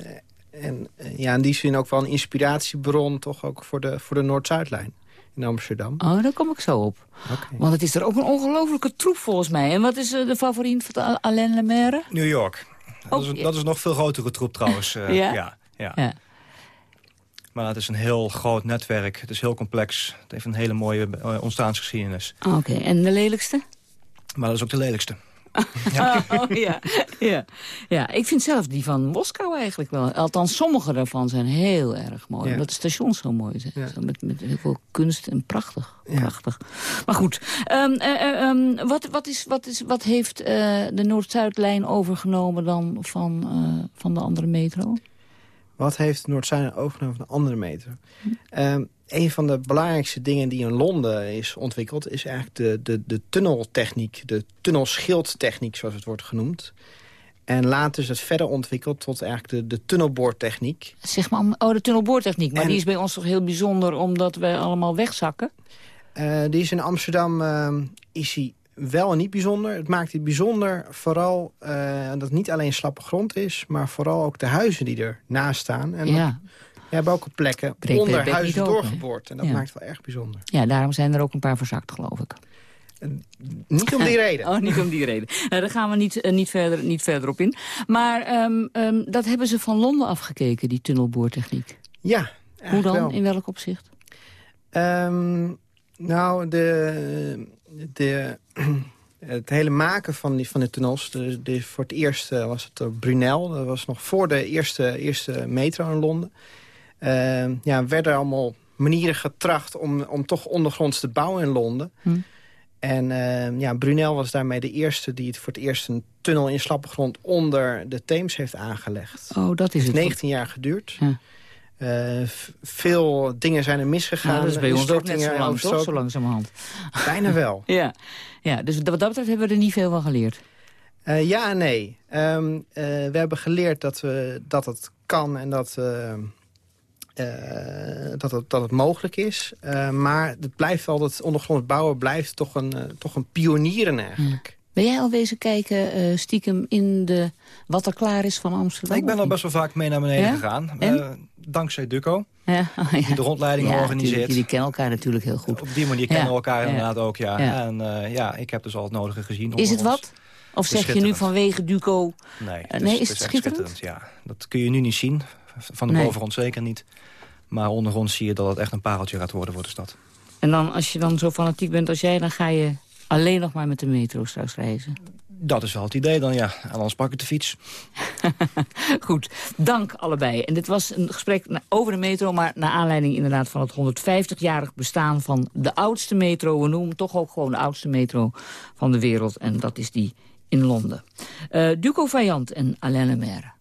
eh, en ja, in die zin ook wel een inspiratiebron... toch ook voor de, voor de Noord-Zuidlijn in Amsterdam. Oh, daar kom ik zo op. Want het is er ook een ongelofelijke troep volgens mij. En wat is eh, de favoriet van de Alain Lemaire? New York. Dat, is, Oh, ja. dat is nog veel grotere troep trouwens. eh, (laughs) Ja? ja, ja. Ja. Maar het is een heel groot netwerk. Het is heel complex. Het heeft een hele mooie eh, ontstaansgeschiedenis. Oké, en de lelijkste? Maar dat is ook de lelijkste. Ja. (laughs) Oh, ja. ja. ja, ik vind zelf die van Moskou eigenlijk wel. Althans, sommige daarvan zijn heel erg mooi. Ja. Omdat de stations zo mooi zijn. Zo met, met heel veel kunst en prachtig. prachtig. Maar goed, ehm, eh, eh, ehm, wat, wat, is, wat, is, wat heeft eh, de Noord-Zuidlijn overgenomen dan van, van de andere metro? Wat heeft Noord-Zuid overgenomen van de andere metro? Ehm, een van de belangrijkste dingen die in Londen is ontwikkeld... is eigenlijk de, de, de tunneltechniek, de tunnelschildtechniek, zoals het wordt genoemd. En later is het verder ontwikkeld tot eigenlijk de, de tunnelboortechniek. Zeg maar, oh, de tunnelboortechniek. Maar En- die is bij ons toch heel bijzonder omdat we allemaal wegzakken? Eh, die is in Amsterdam ehm, is die wel en niet bijzonder. Het maakt het bijzonder vooral eh, dat het niet alleen slappe grond is... maar vooral ook de huizen die ernaast staan. En Ja. Hebben ook op plekken onder huizen doorgeboord. En dat Ja. maakt wel erg bijzonder. Ja, daarom zijn er ook een paar verzakt, geloof ik. Niet om die (laughs) reden. Oh, niet om die reden. (laughs) Nou, daar gaan we niet, eh, niet, verder, niet verder op in. Maar ehm, ehm, dat hebben ze van Londen afgekeken, die tunnelboortechniek. Ja, Hoe dan? wel. In welk opzicht? Ehm, nou, de, de, (clears throat) het hele maken van, die, van de tunnels... De, de, voor het eerst eh, was het Brunel. Dat was nog voor de eerste, eerste metro in Londen. Ehm, ja, werden allemaal manieren getracht om, om toch ondergronds te bouwen in Londen. Hm. En eh, ja, Brunel was daarmee de eerste die het voor het eerst een tunnel in slappe grond onder de Theems heeft aangelegd. Oh, dat is het. 19 jaar geduurd. Ja. Eh, veel dingen zijn er misgegaan. Nou, dat is bij ons ook net zo lang, toch? Zo langzamerhand. Bijna wel. (laughs) Ja, ja dus wat dat betreft hebben we er niet veel van geleerd. Eh, ja en nee. Ehm, eh, we hebben geleerd dat, we, dat het kan en dat, eh, dat, het, dat het mogelijk is. Eh, maar het blijft wel, dat ondergronds bouwen blijft toch een, eh, toch een pionieren eigenlijk. Ben jij al wezen kijken eh, stiekem in de wat er klaar is van Amsterdam? Ik ben al best wel vaak mee naar beneden Ja? gegaan. Dankzij Duco, Ja, oh, ja. die de rondleiding Ja, organiseert. Jullie kennen elkaar natuurlijk heel goed. Op die manier Ja, kennen we elkaar ja. inderdaad ook, ja. Ja. En eh, ja, ik heb dus al het nodige gezien. Is het ons. wat? Of zeg je nu vanwege Duco... Nee, het nee, is, is het schitterend? Ja, dat kun je nu niet zien. Van de Nee. bovengrond zeker niet. Maar ondergrond zie je dat het echt een pareltje gaat worden voor de stad. En dan, als je dan zo fanatiek bent als jij... dan ga je alleen nog maar met de metro straks reizen. Dat is wel het idee dan, ja. En anders pak ik de fiets. (laughs) Goed, dank allebei. En dit was een gesprek over de metro... maar naar aanleiding inderdaad van het 150-jarig bestaan van de oudste metro. We noemen toch ook gewoon de oudste metro van de wereld. En dat is die in Londen. Eh Duco Vaillant en Alain Lemaire.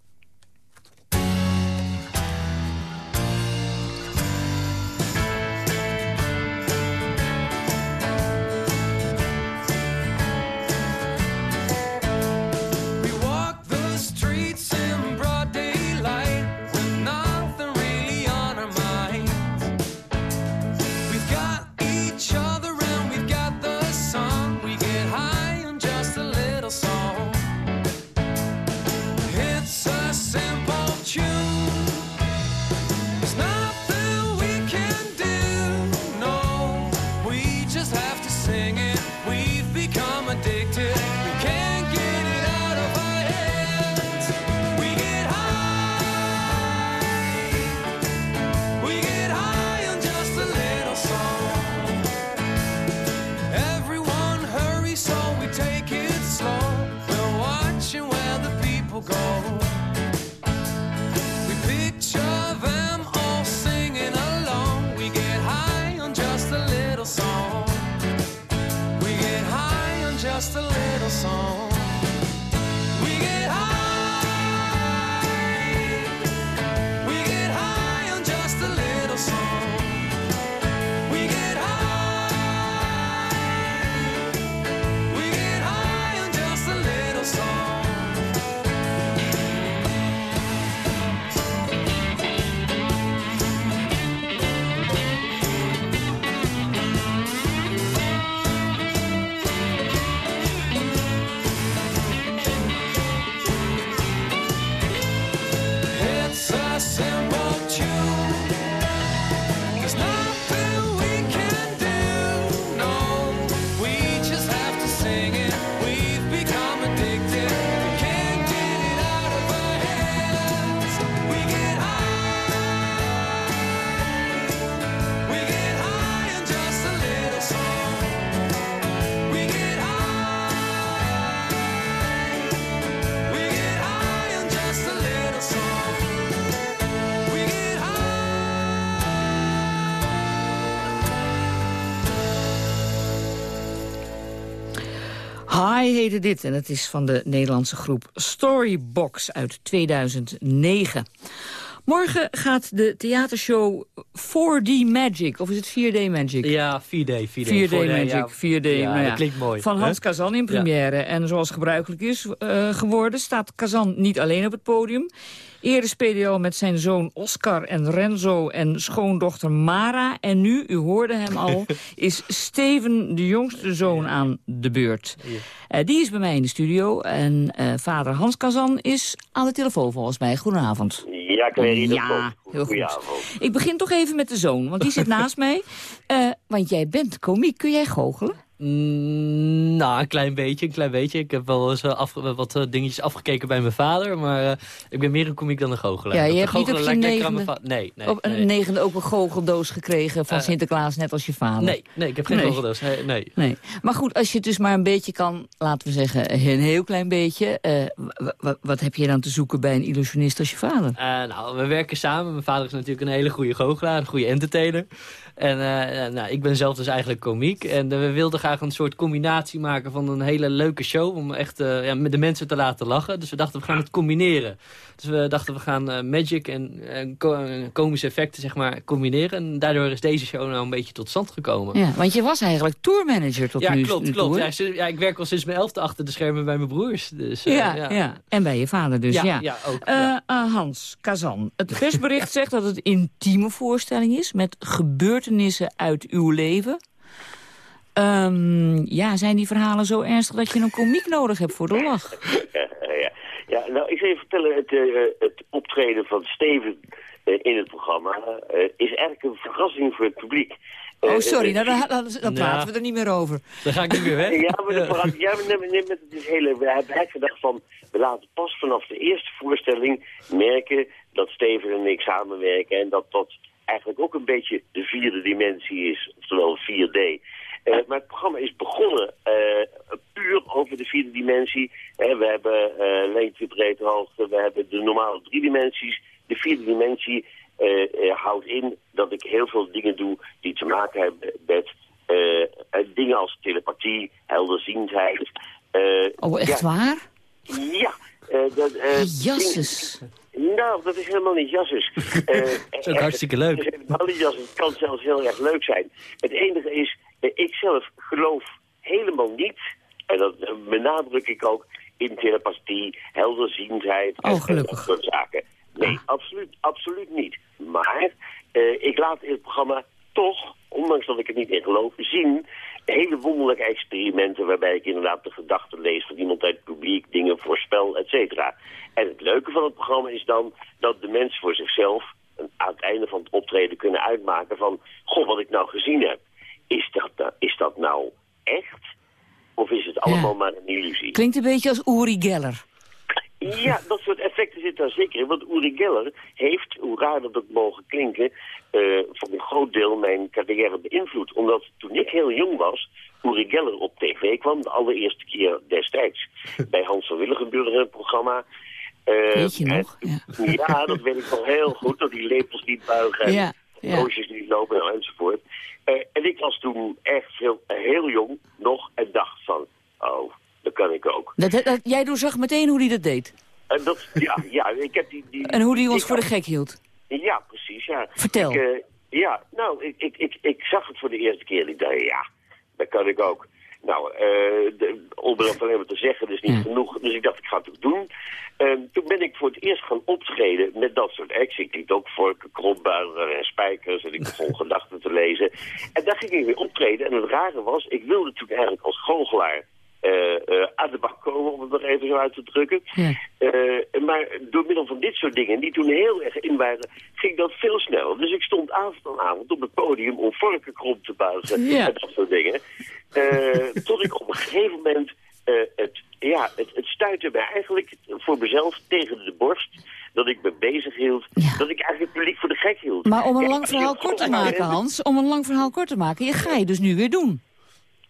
Heette dit en het is van de Nederlandse groep Storybox uit 2009. Morgen gaat de theatershow 4D Magic, of is het 4D Magic? Ja, 4D. 4D, 4D, Magic, ja. 4D. Ja, nou ja, dat klinkt mooi. Van hè? Hans Kazan in première. En zoals gebruikelijk is eh, geworden, staat Kazan niet alleen op het podium. Eerder speelde hij al met zijn zoon Oscar en Renzo en schoondochter Mara. En nu, u hoorde hem al, (laughs) is Steven, de jongste zoon, aan de beurt. Eh, die is bij mij in de studio. En eh, vader Hans Kazan is aan de telefoon volgens mij. Goedenavond. Ja, Clary, dat Ja, klopt. heel goed. Ik begin toch even met de zoon, want die zit (laughs) naast mij. Eh, want jij bent komiek. Kun jij goochelen? Mm, nou, een klein beetje, een klein beetje. Ik heb wel eens eh, wat eh, dingetjes afgekeken bij mijn vader, maar eh, ik ben meer een komiek dan een goochelaar. Ja, je hebt niet op je negende, Nee, nee. op nee. negende ook een goocheldoos gekregen van Sinterklaas, net als je vader. Nee, nee, ik heb geen Nee. goocheldoos. Nee, nee. Maar goed, als je het dus maar een beetje kan, laten we zeggen, een heel klein beetje. wat heb je dan te zoeken bij een illusionist als je vader? Nou, we werken samen. Mijn vader is natuurlijk een hele goede goochelaar, een goede entertainer. En eh, nou, ik ben zelf dus eigenlijk komiek. En eh, we wilden graag een soort combinatie maken van een hele leuke show. Om echt eh, ja, met de mensen te laten lachen. Dus we dachten, we gaan het combineren. Dus we dachten, we gaan eh, magic en, en ko- en komische effecten zeg maar, combineren. En daardoor is deze show nou een beetje tot stand gekomen. Ja, want je was eigenlijk tourmanager tot ja, nu, klopt, nu klopt. Ja, sinds- ja, ik werk al sinds mijn elfde achter de schermen bij mijn broers. Dus, eh, ja, ja. en bij je vader dus, Ja, ja. ja, ook, Eh, Hans Kazan, het persbericht zegt dat het intieme voorstelling is... met gebeurtenissen uit uw leven. Ehm, ja, zijn die verhalen zo ernstig dat je een komiek nodig hebt voor de lach? (laughs) ja, ja. nou, ik zal je vertellen, het, eh, het optreden van Steven eh, in het programma eh, is eigenlijk een verrassing voor het publiek. Oh, sorry, nou, dan, dan, dan praten we er niet meer over. Dan ga ik niet meer weg. Ja, maar de verrassing, ja, maar nee, maar nee, maar het is hele, we hebben eigenlijk gedacht van, we laten pas vanaf de eerste voorstelling merken dat Steven en ik samenwerken en dat dat eigenlijk ook een beetje de vierde dimensie is, oftewel 4D. Eh, maar het programma is begonnen eh, puur over de vierde dimensie. Eh, we hebben eh lengte, breedte, hoogte, we hebben de normale drie dimensies. De vierde dimensie houdt in dat ik heel veel dingen doe die te maken hebben met dingen als telepathie, helderziendheid. eh, Oh, echt ja, waar? Ja. eh, dat, eh, Jasses. Nou, dat is helemaal niet jasses. (laughs) Eh, Dat is ook hartstikke leuk. (laughs) Het is helemaal niet jasses. Het kan zelfs heel erg leuk zijn. Het enige is, ik zelf geloof helemaal niet, en dat eh, benadruk ik ook, in telepathie, helderziendheid en- Oh, en dat soort zaken. Nee, absoluut, absoluut niet. Maar eh, ik laat in het programma toch, ondanks dat ik er niet in geloof, zien hele wonderlijke experimenten waarbij ik inderdaad de gedachten lees van iemand uit het publiek, dingen voorspel, et cetera. En het leuke van het programma is dan dat de mensen voor zichzelf aan het einde van het optreden kunnen uitmaken van, goh, wat ik nou gezien heb, is dat, nou- is dat nou echt? Of is het allemaal maar een illusie? Klinkt een beetje als Uri Geller. Ja, (laughs) dat soort effecten zitten daar zeker in. Want Uri Geller heeft, hoe raar dat ook mogen klinken, eh, voor een groot deel mijn carrière beïnvloed. Omdat toen ik heel jong was, Uri Geller op tv kwam, de allereerste keer destijds, (laughs) bij Hans van Willigenburg in het programma. Eh, Weet je en- nog? Ja. ja, dat weet ik nog heel goed, dat die lepels niet buigen en Ja, ja. roosjes niet lopen enzovoort. Eh, en ik was toen echt heel, heel jong nog en dacht van, oh, dat kan ik ook. Dat, jij zag meteen hoe hij dat deed. En dat, ja, ja, ik heb die... die En hoe hij ons voor de gek hield. Ja, precies, ja. Vertel. Ik, eh, ja, nou, ik, ik, ik, ik zag het voor de eerste keer en ik dacht, ja, dat kan ik ook. Nou, eh om er alleen maar te zeggen, is niet genoeg. Dus ik dacht, ik ga het ook doen. Ehm, toen ben ik voor het eerst gaan optreden met dat soort acts. Ik liet ook vorken, krombuigen en spijkers en ik begon (laughs) gedachten te lezen. En daar ging ik weer optreden. En het rare was, ik wilde toen eigenlijk als goochelaar eh, eh, aan de bak komen, om het nog even zo uit te drukken. Eh, maar door middel van dit soort dingen, die toen heel erg in waren, ging dat veel sneller. Dus ik stond avond aan avond op het podium om vorken krom te buigen Ja. en dat soort dingen. Eh, (laughs) tot ik op een gegeven moment, het, ja, het, het stuitte mij eigenlijk voor mezelf tegen de borst. Dat ik me bezig hield, dat ik eigenlijk het publiek voor de gek hield. Maar om een lang verhaal kort te maken, Hans, om een lang verhaal kort te maken, je ga je dus nu weer doen.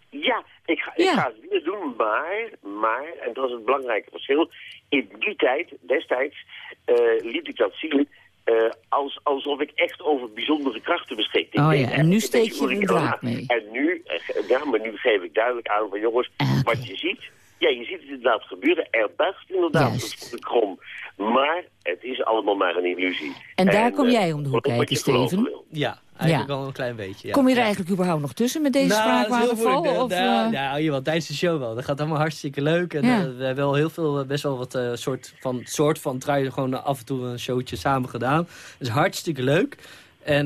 Ja, ik ga, ik Ja. ga het weer doen, maar, maar, en dat is het belangrijke verschil, in die tijd, destijds, eh, liet ik dat zien eh, als, alsof ik echt over bijzondere krachten beschikte. Ik Oh ja, en nu steek je de draad mee. En nu, eh, ja, maar nu geef ik duidelijk aan van jongens, wat je ziet, ja, je ziet het inderdaad gebeuren. Er buigt inderdaad Juist. een krom. Maar het is allemaal maar een illusie. En daar kom jij om de hoek kijken, Steven. Ja, eigenlijk Ja. wel een klein beetje. Ja. Kom je er eigenlijk überhaupt nog tussen met deze Nou, spraakwaterval? moeilijk. Of, nou, eh, nou, jawel, tijdens de show wel. Dat gaat allemaal hartstikke leuk. En Ja. eh, we hebben wel heel veel, eh, best wel wat soort van, soort van trui, gewoon af en toe een showtje samen gedaan. Dat is hartstikke leuk. En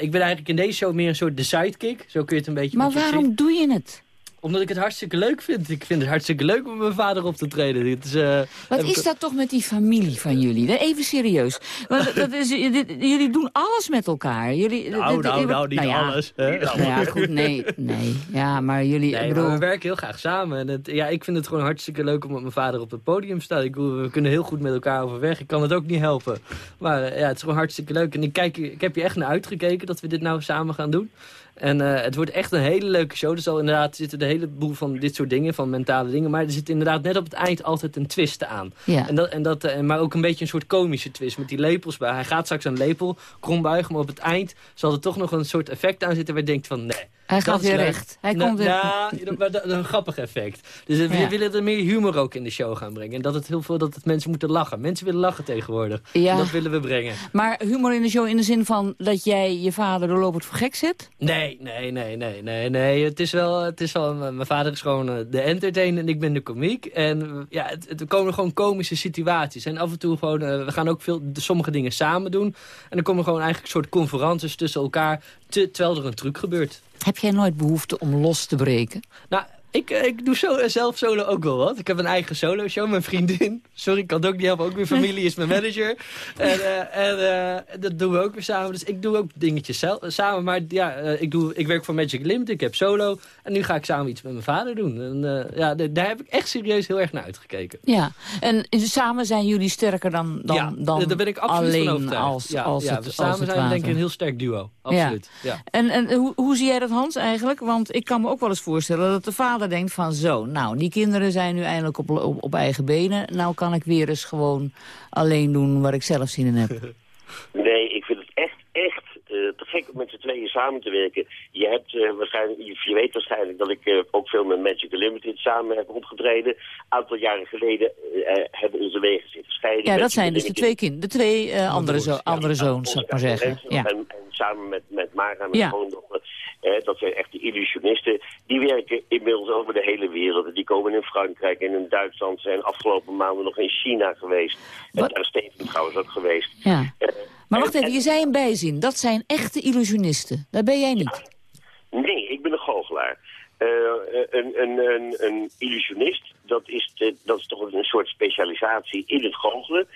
ik ben eigenlijk in deze show meer een soort de sidekick. Zo kun je het een beetje maar waarom doe je het? Omdat ik het hartstikke leuk vind. Ik vind het hartstikke leuk om met mijn vader op te treden. Dit is, eh, Wat is dat toch met die familie van jullie? Even serieus. Want (laughs) dat is, dit- jullie doen alles met elkaar. Jullie, Nou, dit- nou, dit- nou, niet ja. alles. Hè? Nou ja, goed, nee, nee. Ja, maar jullie, Nee, ik maar bedoel... we werken heel graag samen. En het, ja, ik vind het gewoon hartstikke leuk om met mijn vader op het podium te staan. Ik, we kunnen heel goed met elkaar overweg. Ik kan het ook niet helpen. Maar ja, het is gewoon hartstikke leuk. En ik, kijk, ik heb je echt naar uitgekeken dat we dit nou samen gaan doen. En eh, het wordt echt een hele leuke show. Er zal inderdaad zitten de hele boel van dit soort dingen, van mentale dingen. Maar er zit inderdaad net op het eind altijd een twist aan. Ja. En dat, en dat, eh, maar ook een beetje een soort komische twist met die lepels bij. Hij gaat straks een lepel krombuigen, maar op het eind zal er toch nog een soort effect aan zitten waar je denkt van nee. Hij gaat weer recht. Hij Nou, komt weer... Ja, dat- maar dat een grappig effect. Dus we Ja. willen er meer humor ook in de show gaan brengen. En dat het heel veel dat het mensen moeten lachen. Mensen willen lachen tegenwoordig. Ja. Dat willen we brengen. Maar humor in de show in de zin van dat jij je vader doorlopend voor gek zet? Nee, nee, nee, nee, nee, nee. Het is wel, het is wel mijn vader is gewoon eh, de entertainer en ik ben de komiek. En ja, het, het er komen gewoon komische situaties. En af en toe gewoon, eh, we gaan ook veel, sommige dingen samen doen. En dan komen gewoon eigenlijk soort conferences tussen elkaar, te- terwijl er een truc gebeurt. Heb jij nooit behoefte om los te breken? Nou, ik, eh, ik doe zo, zelf solo ook wel wat. Ik heb een eigen solo show, mijn vriendin. Sorry, ik kan het ook niet helpen. Ook weer familie is mijn manager. En, eh, en eh, dat doen we ook weer samen. Dus ik doe ook dingetjes zelf, samen. Maar ja, eh, ik, doe, ik werk voor Magic Limited. Ik heb solo. En nu ga ik samen iets met mijn vader doen. En eh, ja, daar heb ik echt serieus heel erg naar uitgekeken. Ja, en samen zijn jullie sterker dan, dan, ja, dan daar ben ik absoluut alleen van overtuigd. als, ja, als ja, het, als samen het zijn we denk ik een heel sterk duo. Absoluut. Ja. En, en hoe, hoe zie jij dat, Hans, eigenlijk? Want ik kan me ook wel eens voorstellen dat de vader denkt van... zo, nou, die kinderen zijn nu eindelijk op, op, op eigen benen. Nou kan ik weer eens gewoon alleen doen waar ik zelf zin in heb. (laughs) Nee, ik vind het echt, echt eh, te gek om met z'n tweeën samen te werken. Je, hebt, eh, waarschijnlijk, je, je weet waarschijnlijk dat ik eh, ook veel met Magic Limited samen heb opgetreden. Een aantal jaren geleden hebben onze wegen zich gescheiden. Ja, dat zijn dus de twee kinderen, de twee eh, andere, zo, andere zoons, zou ik maar zeggen. Ja. En, en samen met, met Mara, mijn Ja. schoondochter, dat zijn echt de illusionisten. Die werken inmiddels over de hele wereld. Die komen in Frankrijk en in Duitsland. Zijn afgelopen maanden nog in China geweest. En daar is Steven trouwens ook geweest. Ja. Eh, Maar en- wacht even, en- je zei een bijzin. Dat zijn echte illusionisten. Dat ben jij niet. Nee, ik ben een goochelaar. Eh, een, een, een, een illusionist, dat is, de- dat is toch een soort specialisatie in het goochelen.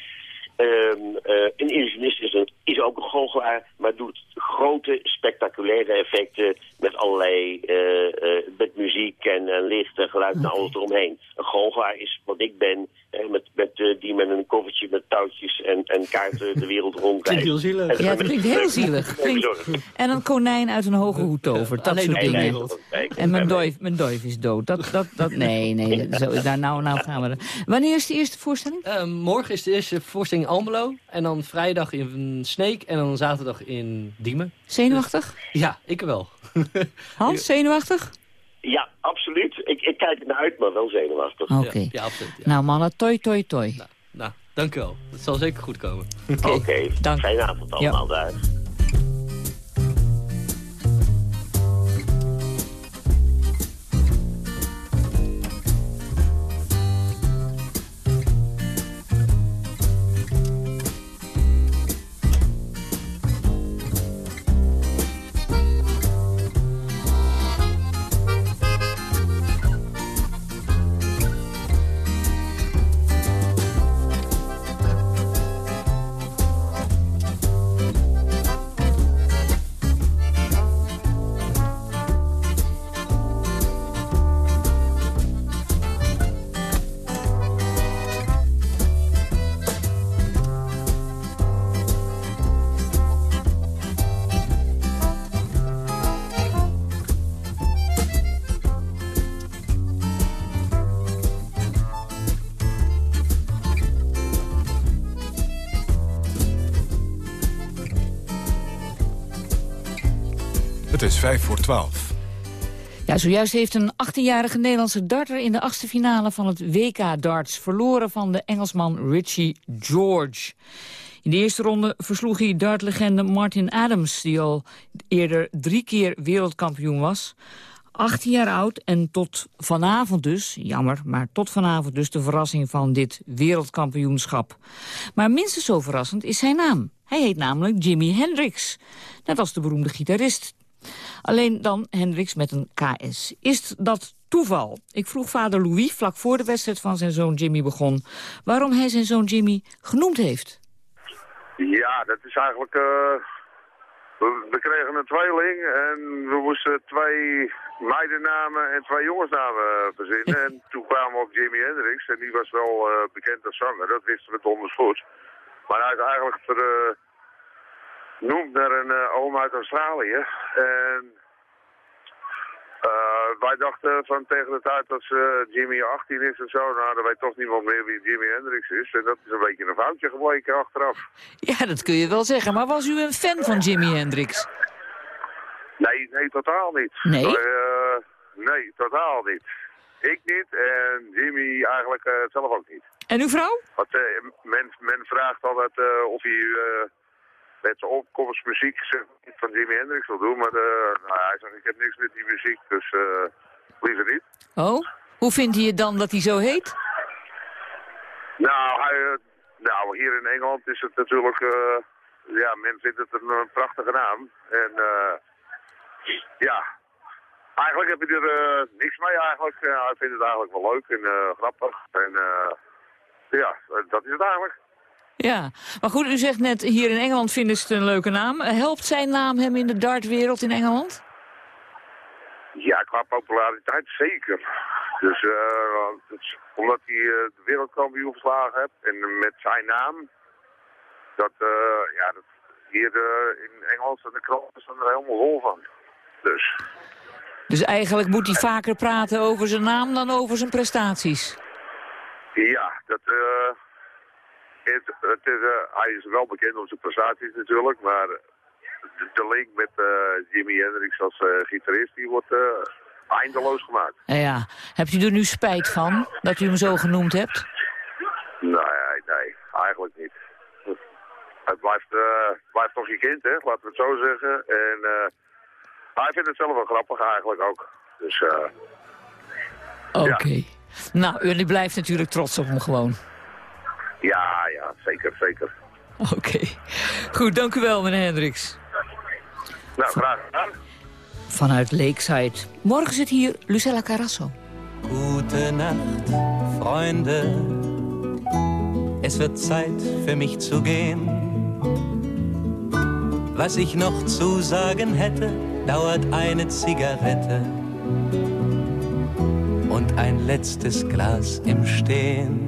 Ehm, eh, een illusionist is, een, is ook een goochelaar, maar doet grote, spectaculaire effecten met allerlei, eh, eh, met muziek en, en licht en geluid en alles eromheen. Een goochelaar is wat ik ben, met, met, die met een koffertje met touwtjes en, en kaarten de wereld rondrijdt. Klinkt heel zielig. En- Ja, het klinkt heel zielig. (laughs) Klinkt- En een konijn uit een hoge hoed tovert. Dat Alleen soort op dingen. wereld. En mijn duif, mijn duif is dood. Dat, dat, dat, nee, nee. Zo, daar, nou, nou gaan we er. Wanneer is de eerste voorstelling? Morgen is de eerste voorstelling in Almelo. En dan vrijdag in Sneek. En dan zaterdag in Diemen. Zenuwachtig? Ja, ik wel. (laughs) Hans, zenuwachtig? Ja, absoluut. Ik, ik kijk er naar uit, maar wel zenuwachtig. Oké. Ja, ja, absoluut. ja. Nou mannen, toi, toi, toi. Nou, dank u wel. Het zal zeker goed komen. Oké, fijne avond allemaal daar. Het is vijf voor twaalf. Ja, zojuist heeft een 18-jarige Nederlandse darter in de achtste finale van het WK darts verloren van de Engelsman Richie George. In de eerste ronde versloeg hij dartlegende Martin Adams, die al eerder drie keer wereldkampioen was. 18 jaar oud en tot vanavond dus, jammer, maar tot vanavond dus de verrassing van dit wereldkampioenschap. Maar minstens zo verrassend is zijn naam. Hij heet namelijk Jimi Hendrix, net als de beroemde gitarist. Alleen dan Hendrix met een KS. Is dat toeval? Ik vroeg vader Louis vlak voor de wedstrijd van zijn zoon Jimmy begon... waarom hij zijn zoon Jimmy genoemd heeft. Ja, dat is eigenlijk... eh, we, we kregen een tweeling en we moesten twee meidennamen en twee jongensnamen eh, verzinnen. (laughs) en toen kwamen we op Jimi Hendrix en die was wel eh, bekend als zanger. Dat wisten we donders goed. Maar hij is eigenlijk vernoemd naar een eh, oom uit Australië. En eh, wij dachten van tegen de tijd dat ze Jimmy 18 is en zo, nou dan weet toch niemand meer wie Jimi Hendrix is. En dat is een beetje een foutje gebleken achteraf. Ja, dat kun je wel zeggen. Maar was u een fan van Jimi Hendrix? Nee, nee, totaal niet. Nee? Eh, nee, totaal niet. Ik niet en Jimmy eigenlijk zelf ook niet. En uw vrouw? Want men, men vraagt altijd of hij met zijn opkomstmuziek van Jimi Hendrix wil doen. Maar eh, nou, hij zegt, ik heb niks met die muziek, dus eh, liever niet. Oh, hoe vindt hij het dan dat hij zo heet? Nou, hij, eh, nou, hier in Engeland is het natuurlijk... eh, ja, men vindt het een, een prachtige naam. En ja, eigenlijk heb je er niks mee eigenlijk. Hij vindt het eigenlijk wel leuk en grappig. En ja, dat is het eigenlijk. Ja, maar goed, u zegt net, hier in Engeland vinden ze het een leuke naam. Helpt zijn naam hem in de dartwereld in Engeland? Ja, qua populariteit zeker. Dus eh, is- omdat hij eh, de wereldkampioen verslagen heeft en met zijn naam, dat, eh, ja, dat hier in Engeland en de kranten staan er helemaal vol van. Dus Dus eigenlijk moet hij vaker praten over zijn naam dan over zijn prestaties. ja, dat, het, is, eh, hij is wel bekend om zijn prestaties natuurlijk, maar de, de link met eh Jimi Hendrix als eh, gitarist, die wordt eindeloos gemaakt. Ja, hebt u er nu spijt van dat u hem zo genoemd hebt? Nee, nee, eigenlijk niet. Het blijft, blijft toch je kind, hè? laten we het zo zeggen. En hij vindt het zelf wel grappig eigenlijk ook. Dus Oké. Nou, jullie blijft natuurlijk trots op hem gewoon. Ja, ja, zeker, zeker. Oké. Goed, dank u wel, meneer Hendricks. Nou, graag gedaan. Vanuit Lakeside. Morgen zit hier Lucella Carrasso. Gute Nacht, Freunde. Es wird Zeit für mich zu gehen. Was ich noch zu sagen hätte, dauert eine Zigarette und ein letztes Glas im Stehen.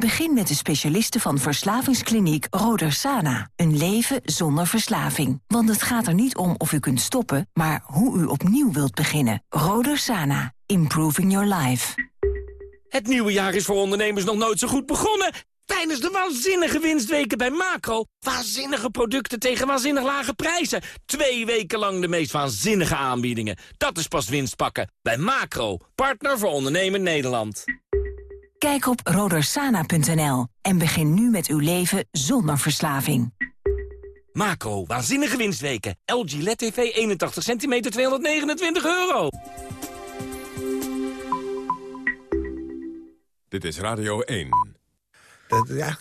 Begin met de specialisten van verslavingskliniek Rodersana. Een leven zonder verslaving. Want het gaat er niet om of u kunt stoppen, maar hoe u opnieuw wilt beginnen. Rodersana. Improving your life. Het nieuwe jaar is voor ondernemers nog nooit zo goed begonnen. Tijdens de waanzinnige winstweken bij Macro. Waanzinnige producten tegen waanzinnig lage prijzen. Twee weken lang de meest waanzinnige aanbiedingen. Dat is pas winst pakken. Bij Macro, partner voor ondernemen Nederland. Kijk op rodersana.nl en begin nu met uw leven zonder verslaving. Macro, waanzinnige winstweken. LG LED TV 81 cm 229 euro. Dit is Radio 1. Dat, ja,